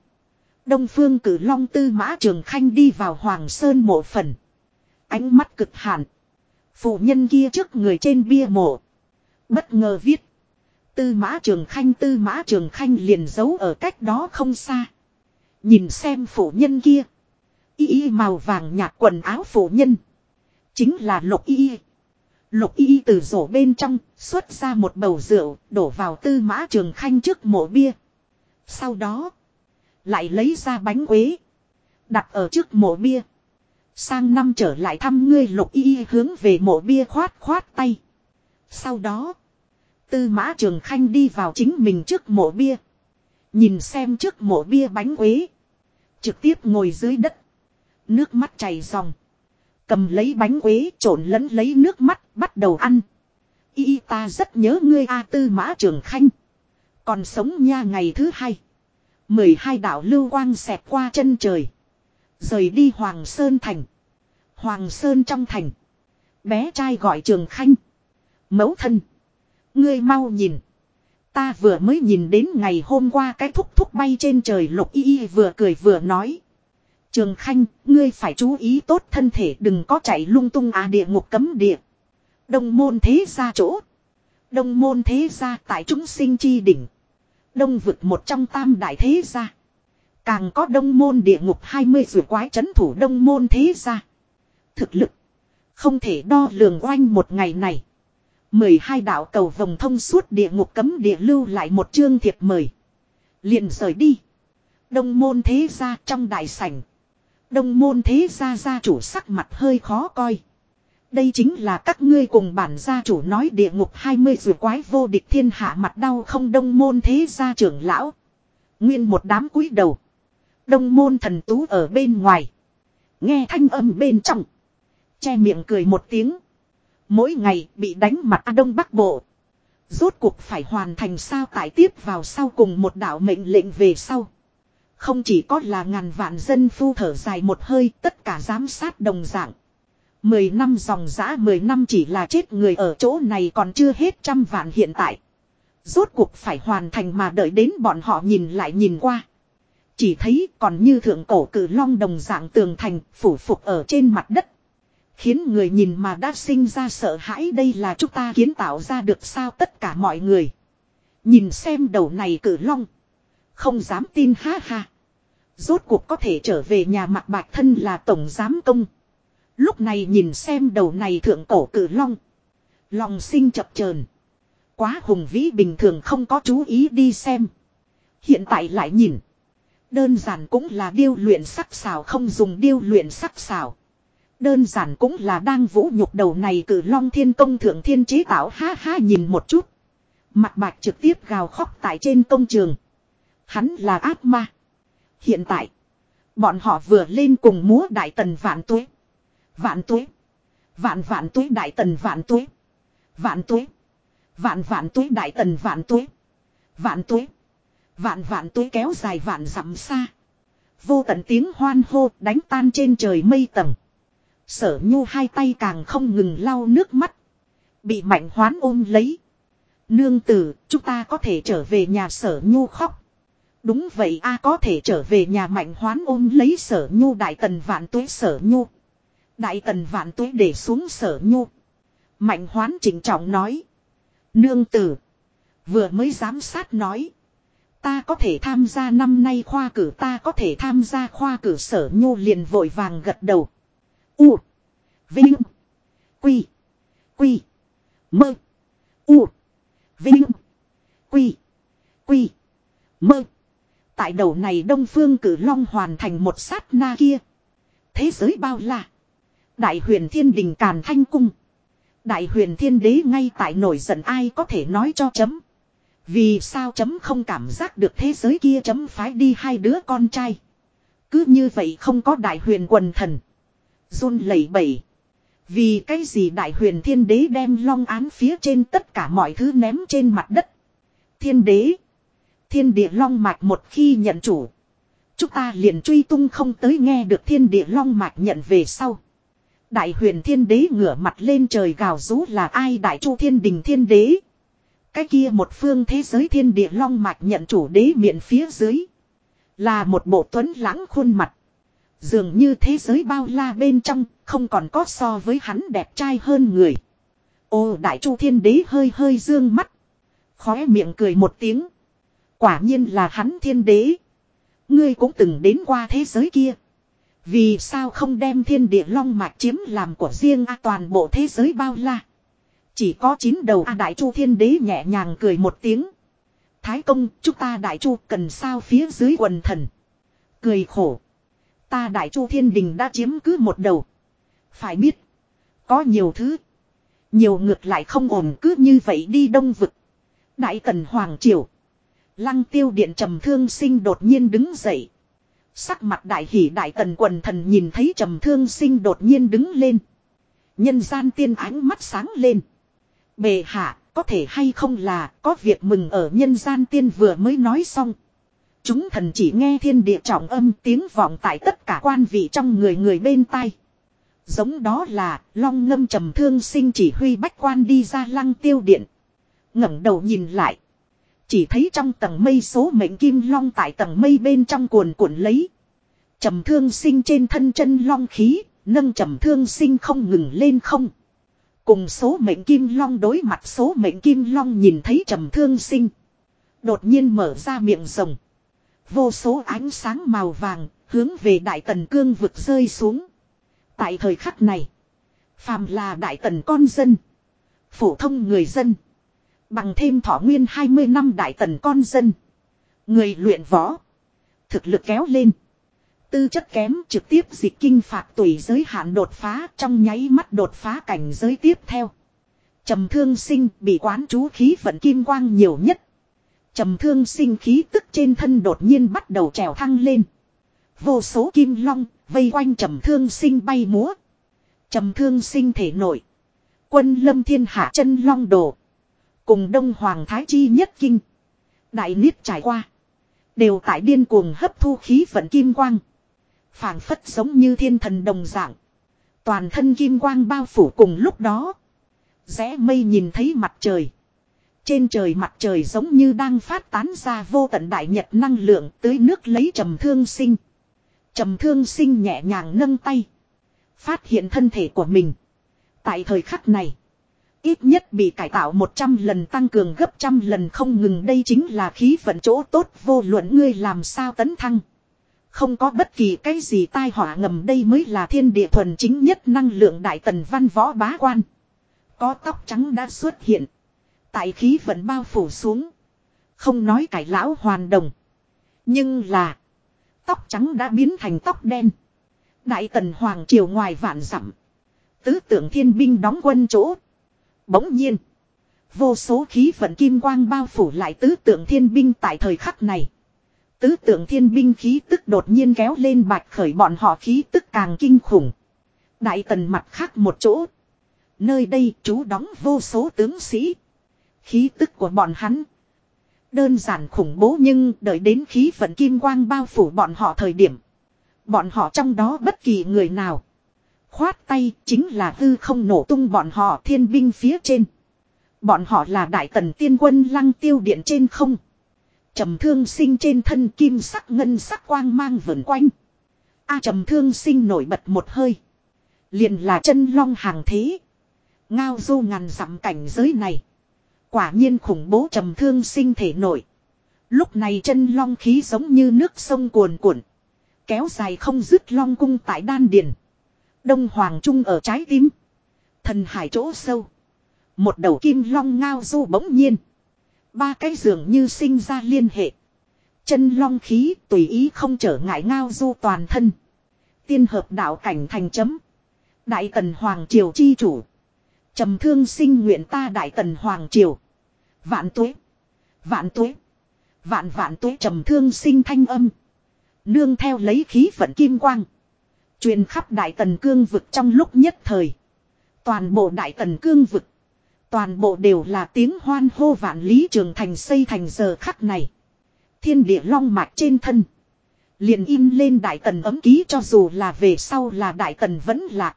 Đông phương cử long tư mã trường khanh đi vào Hoàng Sơn mộ phần. Ánh mắt cực hạn. Phụ nhân kia trước người trên bia mộ. Bất ngờ viết. Tư mã trường khanh, tư mã trường khanh liền giấu ở cách đó không xa. Nhìn xem phụ nhân kia. Y y màu vàng nhạt quần áo phụ nhân. Chính là lục y. Lục y từ rổ bên trong, xuất ra một bầu rượu, đổ vào tư mã trường khanh trước mộ bia. Sau đó. Lại lấy ra bánh quế. Đặt ở trước mộ bia. Sang năm trở lại thăm ngươi, lục y hướng về mộ bia khoát khoát tay. Sau đó. Tư mã trường khanh đi vào chính mình trước mộ bia. Nhìn xem trước mộ bia bánh quế. Trực tiếp ngồi dưới đất. Nước mắt chảy ròng. Cầm lấy bánh quế, trộn lẫn lấy nước mắt bắt đầu ăn. Y ta rất nhớ ngươi A tư mã trường khanh. Còn sống nha ngày thứ hai. mười hai đạo lưu quang xẹt qua chân trời. Rời đi Hoàng Sơn Thành. Hoàng Sơn trong thành. Bé trai gọi trường khanh. Mẫu thân. Ngươi mau nhìn. Ta vừa mới nhìn đến ngày hôm qua cái thúc thúc bay trên trời lục y vừa cười vừa nói. Trường Khanh, ngươi phải chú ý tốt thân thể đừng có chạy lung tung à địa ngục cấm địa. Đông môn thế ra chỗ. Đông môn thế gia tại chúng sinh chi đỉnh. Đông vực một trong tam đại thế gia. Càng có đông môn địa ngục 20 rùa quái chấn thủ đông môn thế gia. Thực lực. Không thể đo lường oanh một ngày này. 12 đạo cầu vòng thông suốt địa ngục cấm địa lưu lại một chương thiệp mời. liền rời đi. Đông môn thế gia trong đại sảnh. Đông môn thế gia gia chủ sắc mặt hơi khó coi. Đây chính là các ngươi cùng bản gia chủ nói địa ngục 20 rùa quái vô địch thiên hạ mặt đau không đông môn thế gia trưởng lão. Nguyên một đám cúi đầu. Đông môn thần tú ở bên ngoài. Nghe thanh âm bên trong. Che miệng cười một tiếng. Mỗi ngày bị đánh mặt đông bắc bộ. Rốt cuộc phải hoàn thành sao tải tiếp vào sau cùng một đạo mệnh lệnh về sau. Không chỉ có là ngàn vạn dân phu thở dài một hơi, tất cả giám sát đồng dạng. Mười năm dòng giã mười năm chỉ là chết người ở chỗ này còn chưa hết trăm vạn hiện tại. Rốt cuộc phải hoàn thành mà đợi đến bọn họ nhìn lại nhìn qua. Chỉ thấy còn như thượng cổ cử long đồng dạng tường thành phủ phục ở trên mặt đất. Khiến người nhìn mà đã sinh ra sợ hãi đây là chúng ta kiến tạo ra được sao tất cả mọi người. Nhìn xem đầu này cử long. Không dám tin ha ha. Rốt cuộc có thể trở về nhà mặt bạc thân là tổng giám công. Lúc này nhìn xem đầu này thượng cổ cử long. Lòng sinh chập chờn Quá hùng vĩ bình thường không có chú ý đi xem. Hiện tại lại nhìn. Đơn giản cũng là điêu luyện sắc xào không dùng điêu luyện sắc xào. Đơn giản cũng là đang vũ nhục đầu này cử long thiên công thượng thiên chế tạo ha ha nhìn một chút. Mặt bạch trực tiếp gào khóc tại trên công trường. Hắn là ác ma. Hiện tại. Bọn họ vừa lên cùng múa đại tần vạn tuế. Vạn tuế. Vạn vạn tuế đại tần vạn tuế. Vạn tuế. Vạn vạn tuế đại tần vạn tuế. Vạn tuế. Vạn vạn tuế kéo dài vạn dặm xa. Vô tận tiếng hoan hô đánh tan trên trời mây tầng. Sở nhu hai tay càng không ngừng lau nước mắt. Bị mạnh hoán ôm lấy. Nương tử, chúng ta có thể trở về nhà sở nhu khóc. Đúng vậy a có thể trở về nhà mạnh hoán ôm lấy sở nhu đại tần vạn tuế sở nhu. Đại tần vạn tuế để xuống sở nhu. Mạnh hoán chỉnh trọng nói. Nương tử. Vừa mới giám sát nói. Ta có thể tham gia năm nay khoa cử, ta có thể tham gia khoa cử sở nhu liền vội vàng gật đầu. U. Vinh. Quy. Quy. Mơ. U. Vinh. Quy. Quy. Mơ. Tại đầu này Đông Phương Cử Long hoàn thành một sát na kia. Thế giới bao la. Đại huyền thiên đình càn thanh cung. Đại huyền thiên đế ngay tại nổi giận ai có thể nói cho chấm. Vì sao chấm không cảm giác được thế giới kia chấm phái đi hai đứa con trai. Cứ như vậy không có đại huyền quần thần. run lẩy bẩy. Vì cái gì đại huyền thiên đế đem long án phía trên tất cả mọi thứ ném trên mặt đất. Thiên đế. Thiên địa long mạch một khi nhận chủ. Chúng ta liền truy tung không tới nghe được thiên địa long mạch nhận về sau. Đại huyền thiên đế ngửa mặt lên trời gào rú là ai đại chu thiên đình thiên đế. Cái kia một phương thế giới thiên địa long mạch nhận chủ đế miệng phía dưới. Là một bộ tuấn lãng khuôn mặt. Dường như thế giới bao la bên trong, không còn có so với hắn đẹp trai hơn người. Ô, đại chu thiên đế hơi hơi dương mắt. Khóe miệng cười một tiếng. Quả nhiên là hắn thiên đế. Ngươi cũng từng đến qua thế giới kia. Vì sao không đem thiên địa long mạch chiếm làm của riêng a toàn bộ thế giới bao la. Chỉ có chín đầu a đại chu thiên đế nhẹ nhàng cười một tiếng. Thái công, chúng ta đại chu cần sao phía dưới quần thần. Cười khổ. Ta đại chu thiên đình đã chiếm cứ một đầu. Phải biết. Có nhiều thứ. Nhiều ngược lại không ổn cứ như vậy đi đông vực. Đại tần Hoàng Triều. Lăng tiêu điện trầm thương sinh đột nhiên đứng dậy. Sắc mặt đại hỷ đại tần quần thần nhìn thấy trầm thương sinh đột nhiên đứng lên. Nhân gian tiên ánh mắt sáng lên. Bề hạ, có thể hay không là có việc mừng ở nhân gian tiên vừa mới nói xong. Chúng thần chỉ nghe thiên địa trọng âm tiếng vọng tại tất cả quan vị trong người người bên tai. Giống đó là long ngâm trầm thương sinh chỉ huy bách quan đi ra lăng tiêu điện. ngẩng đầu nhìn lại. Chỉ thấy trong tầng mây số mệnh kim long tại tầng mây bên trong cuồn cuộn lấy. Trầm thương sinh trên thân chân long khí, nâng trầm thương sinh không ngừng lên không. Cùng số mệnh kim long đối mặt số mệnh kim long nhìn thấy trầm thương sinh. Đột nhiên mở ra miệng rồng. Vô số ánh sáng màu vàng hướng về đại tần cương vực rơi xuống. Tại thời khắc này, phàm là đại tần con dân, phổ thông người dân. Bằng thêm thọ nguyên 20 năm đại tần con dân. Người luyện võ. Thực lực kéo lên. Tư chất kém trực tiếp dịch kinh phạt tùy giới hạn đột phá trong nháy mắt đột phá cảnh giới tiếp theo. Trầm thương sinh bị quán chú khí vận kim quang nhiều nhất. Trầm thương sinh khí tức trên thân đột nhiên bắt đầu trèo thăng lên. Vô số kim long vây quanh trầm thương sinh bay múa. Trầm thương sinh thể nổi. Quân lâm thiên hạ chân long đồ. Cùng Đông Hoàng Thái Chi nhất kinh. Đại Niết trải qua. Đều tại điên cuồng hấp thu khí vận kim quang. phảng phất giống như thiên thần đồng dạng. Toàn thân kim quang bao phủ cùng lúc đó. Rẽ mây nhìn thấy mặt trời. Trên trời mặt trời giống như đang phát tán ra vô tận đại nhật năng lượng tưới nước lấy trầm thương sinh. Trầm thương sinh nhẹ nhàng nâng tay. Phát hiện thân thể của mình. Tại thời khắc này. Ít nhất bị cải tạo 100 lần, tăng cường gấp trăm lần không ngừng đây chính là khí vận chỗ tốt, vô luận ngươi làm sao tấn thăng. Không có bất kỳ cái gì tai họa ngầm đây mới là thiên địa thuần chính nhất năng lượng đại tần văn võ bá quan. Có tóc trắng đã xuất hiện. Tại khí vận bao phủ xuống. Không nói cải lão hoàn đồng. Nhưng là. Tóc trắng đã biến thành tóc đen. Đại tần hoàng triều ngoài vạn dặm Tứ tưởng thiên binh đóng quân chỗ. Bỗng nhiên. Vô số khí vận kim quang bao phủ lại tứ tượng thiên binh tại thời khắc này. Tứ tượng thiên binh khí tức đột nhiên kéo lên bạch khởi bọn họ khí tức càng kinh khủng. Đại tần mặt khác một chỗ. Nơi đây chú đóng vô số tướng sĩ. Khí tức của bọn hắn. Đơn giản khủng bố nhưng đợi đến khí vận kim quang bao phủ bọn họ thời điểm. Bọn họ trong đó bất kỳ người nào. Khoát tay, chính là hư không nổ tung bọn họ thiên binh phía trên. Bọn họ là đại tần tiên quân lăng tiêu điện trên không. trầm thương sinh trên thân kim sắc ngân sắc quang mang vần quanh. A trầm thương sinh nổi bật một hơi. Liền là chân long hàng thế. Ngao du ngàn dặm cảnh giới này. Quả nhiên khủng bố trầm thương sinh thể nổi. Lúc này chân long khí giống như nước sông cuồn cuộn. Kéo dài không dứt long cung tại đan điền. Đông Hoàng Trung ở trái tim. Thần hải chỗ sâu. Một đầu kim long ngao du bỗng nhiên. Ba cái dường như sinh ra liên hệ. Chân long khí tùy ý không trở ngại ngao du toàn thân. Tiên hợp đạo cảnh thành chấm. Đại tần Hoàng Triều chi chủ. trầm thương sinh nguyện ta Đại tần Hoàng Triều. Vạn tuế. Vạn tuế. Vạn vạn tuế trầm thương sinh thanh âm. Nương theo lấy khí vận kim quang. Truyền khắp Đại Tần Cương vực trong lúc nhất thời. Toàn bộ Đại Tần Cương vực. Toàn bộ đều là tiếng hoan hô vạn lý trường thành xây thành giờ khắc này. Thiên địa long mạch trên thân. Liền in lên Đại Tần ấm ký cho dù là về sau là Đại Tần vẫn lạc.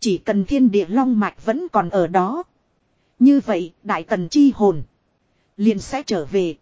Chỉ cần thiên địa long mạch vẫn còn ở đó. Như vậy, Đại Tần chi hồn. Liền sẽ trở về.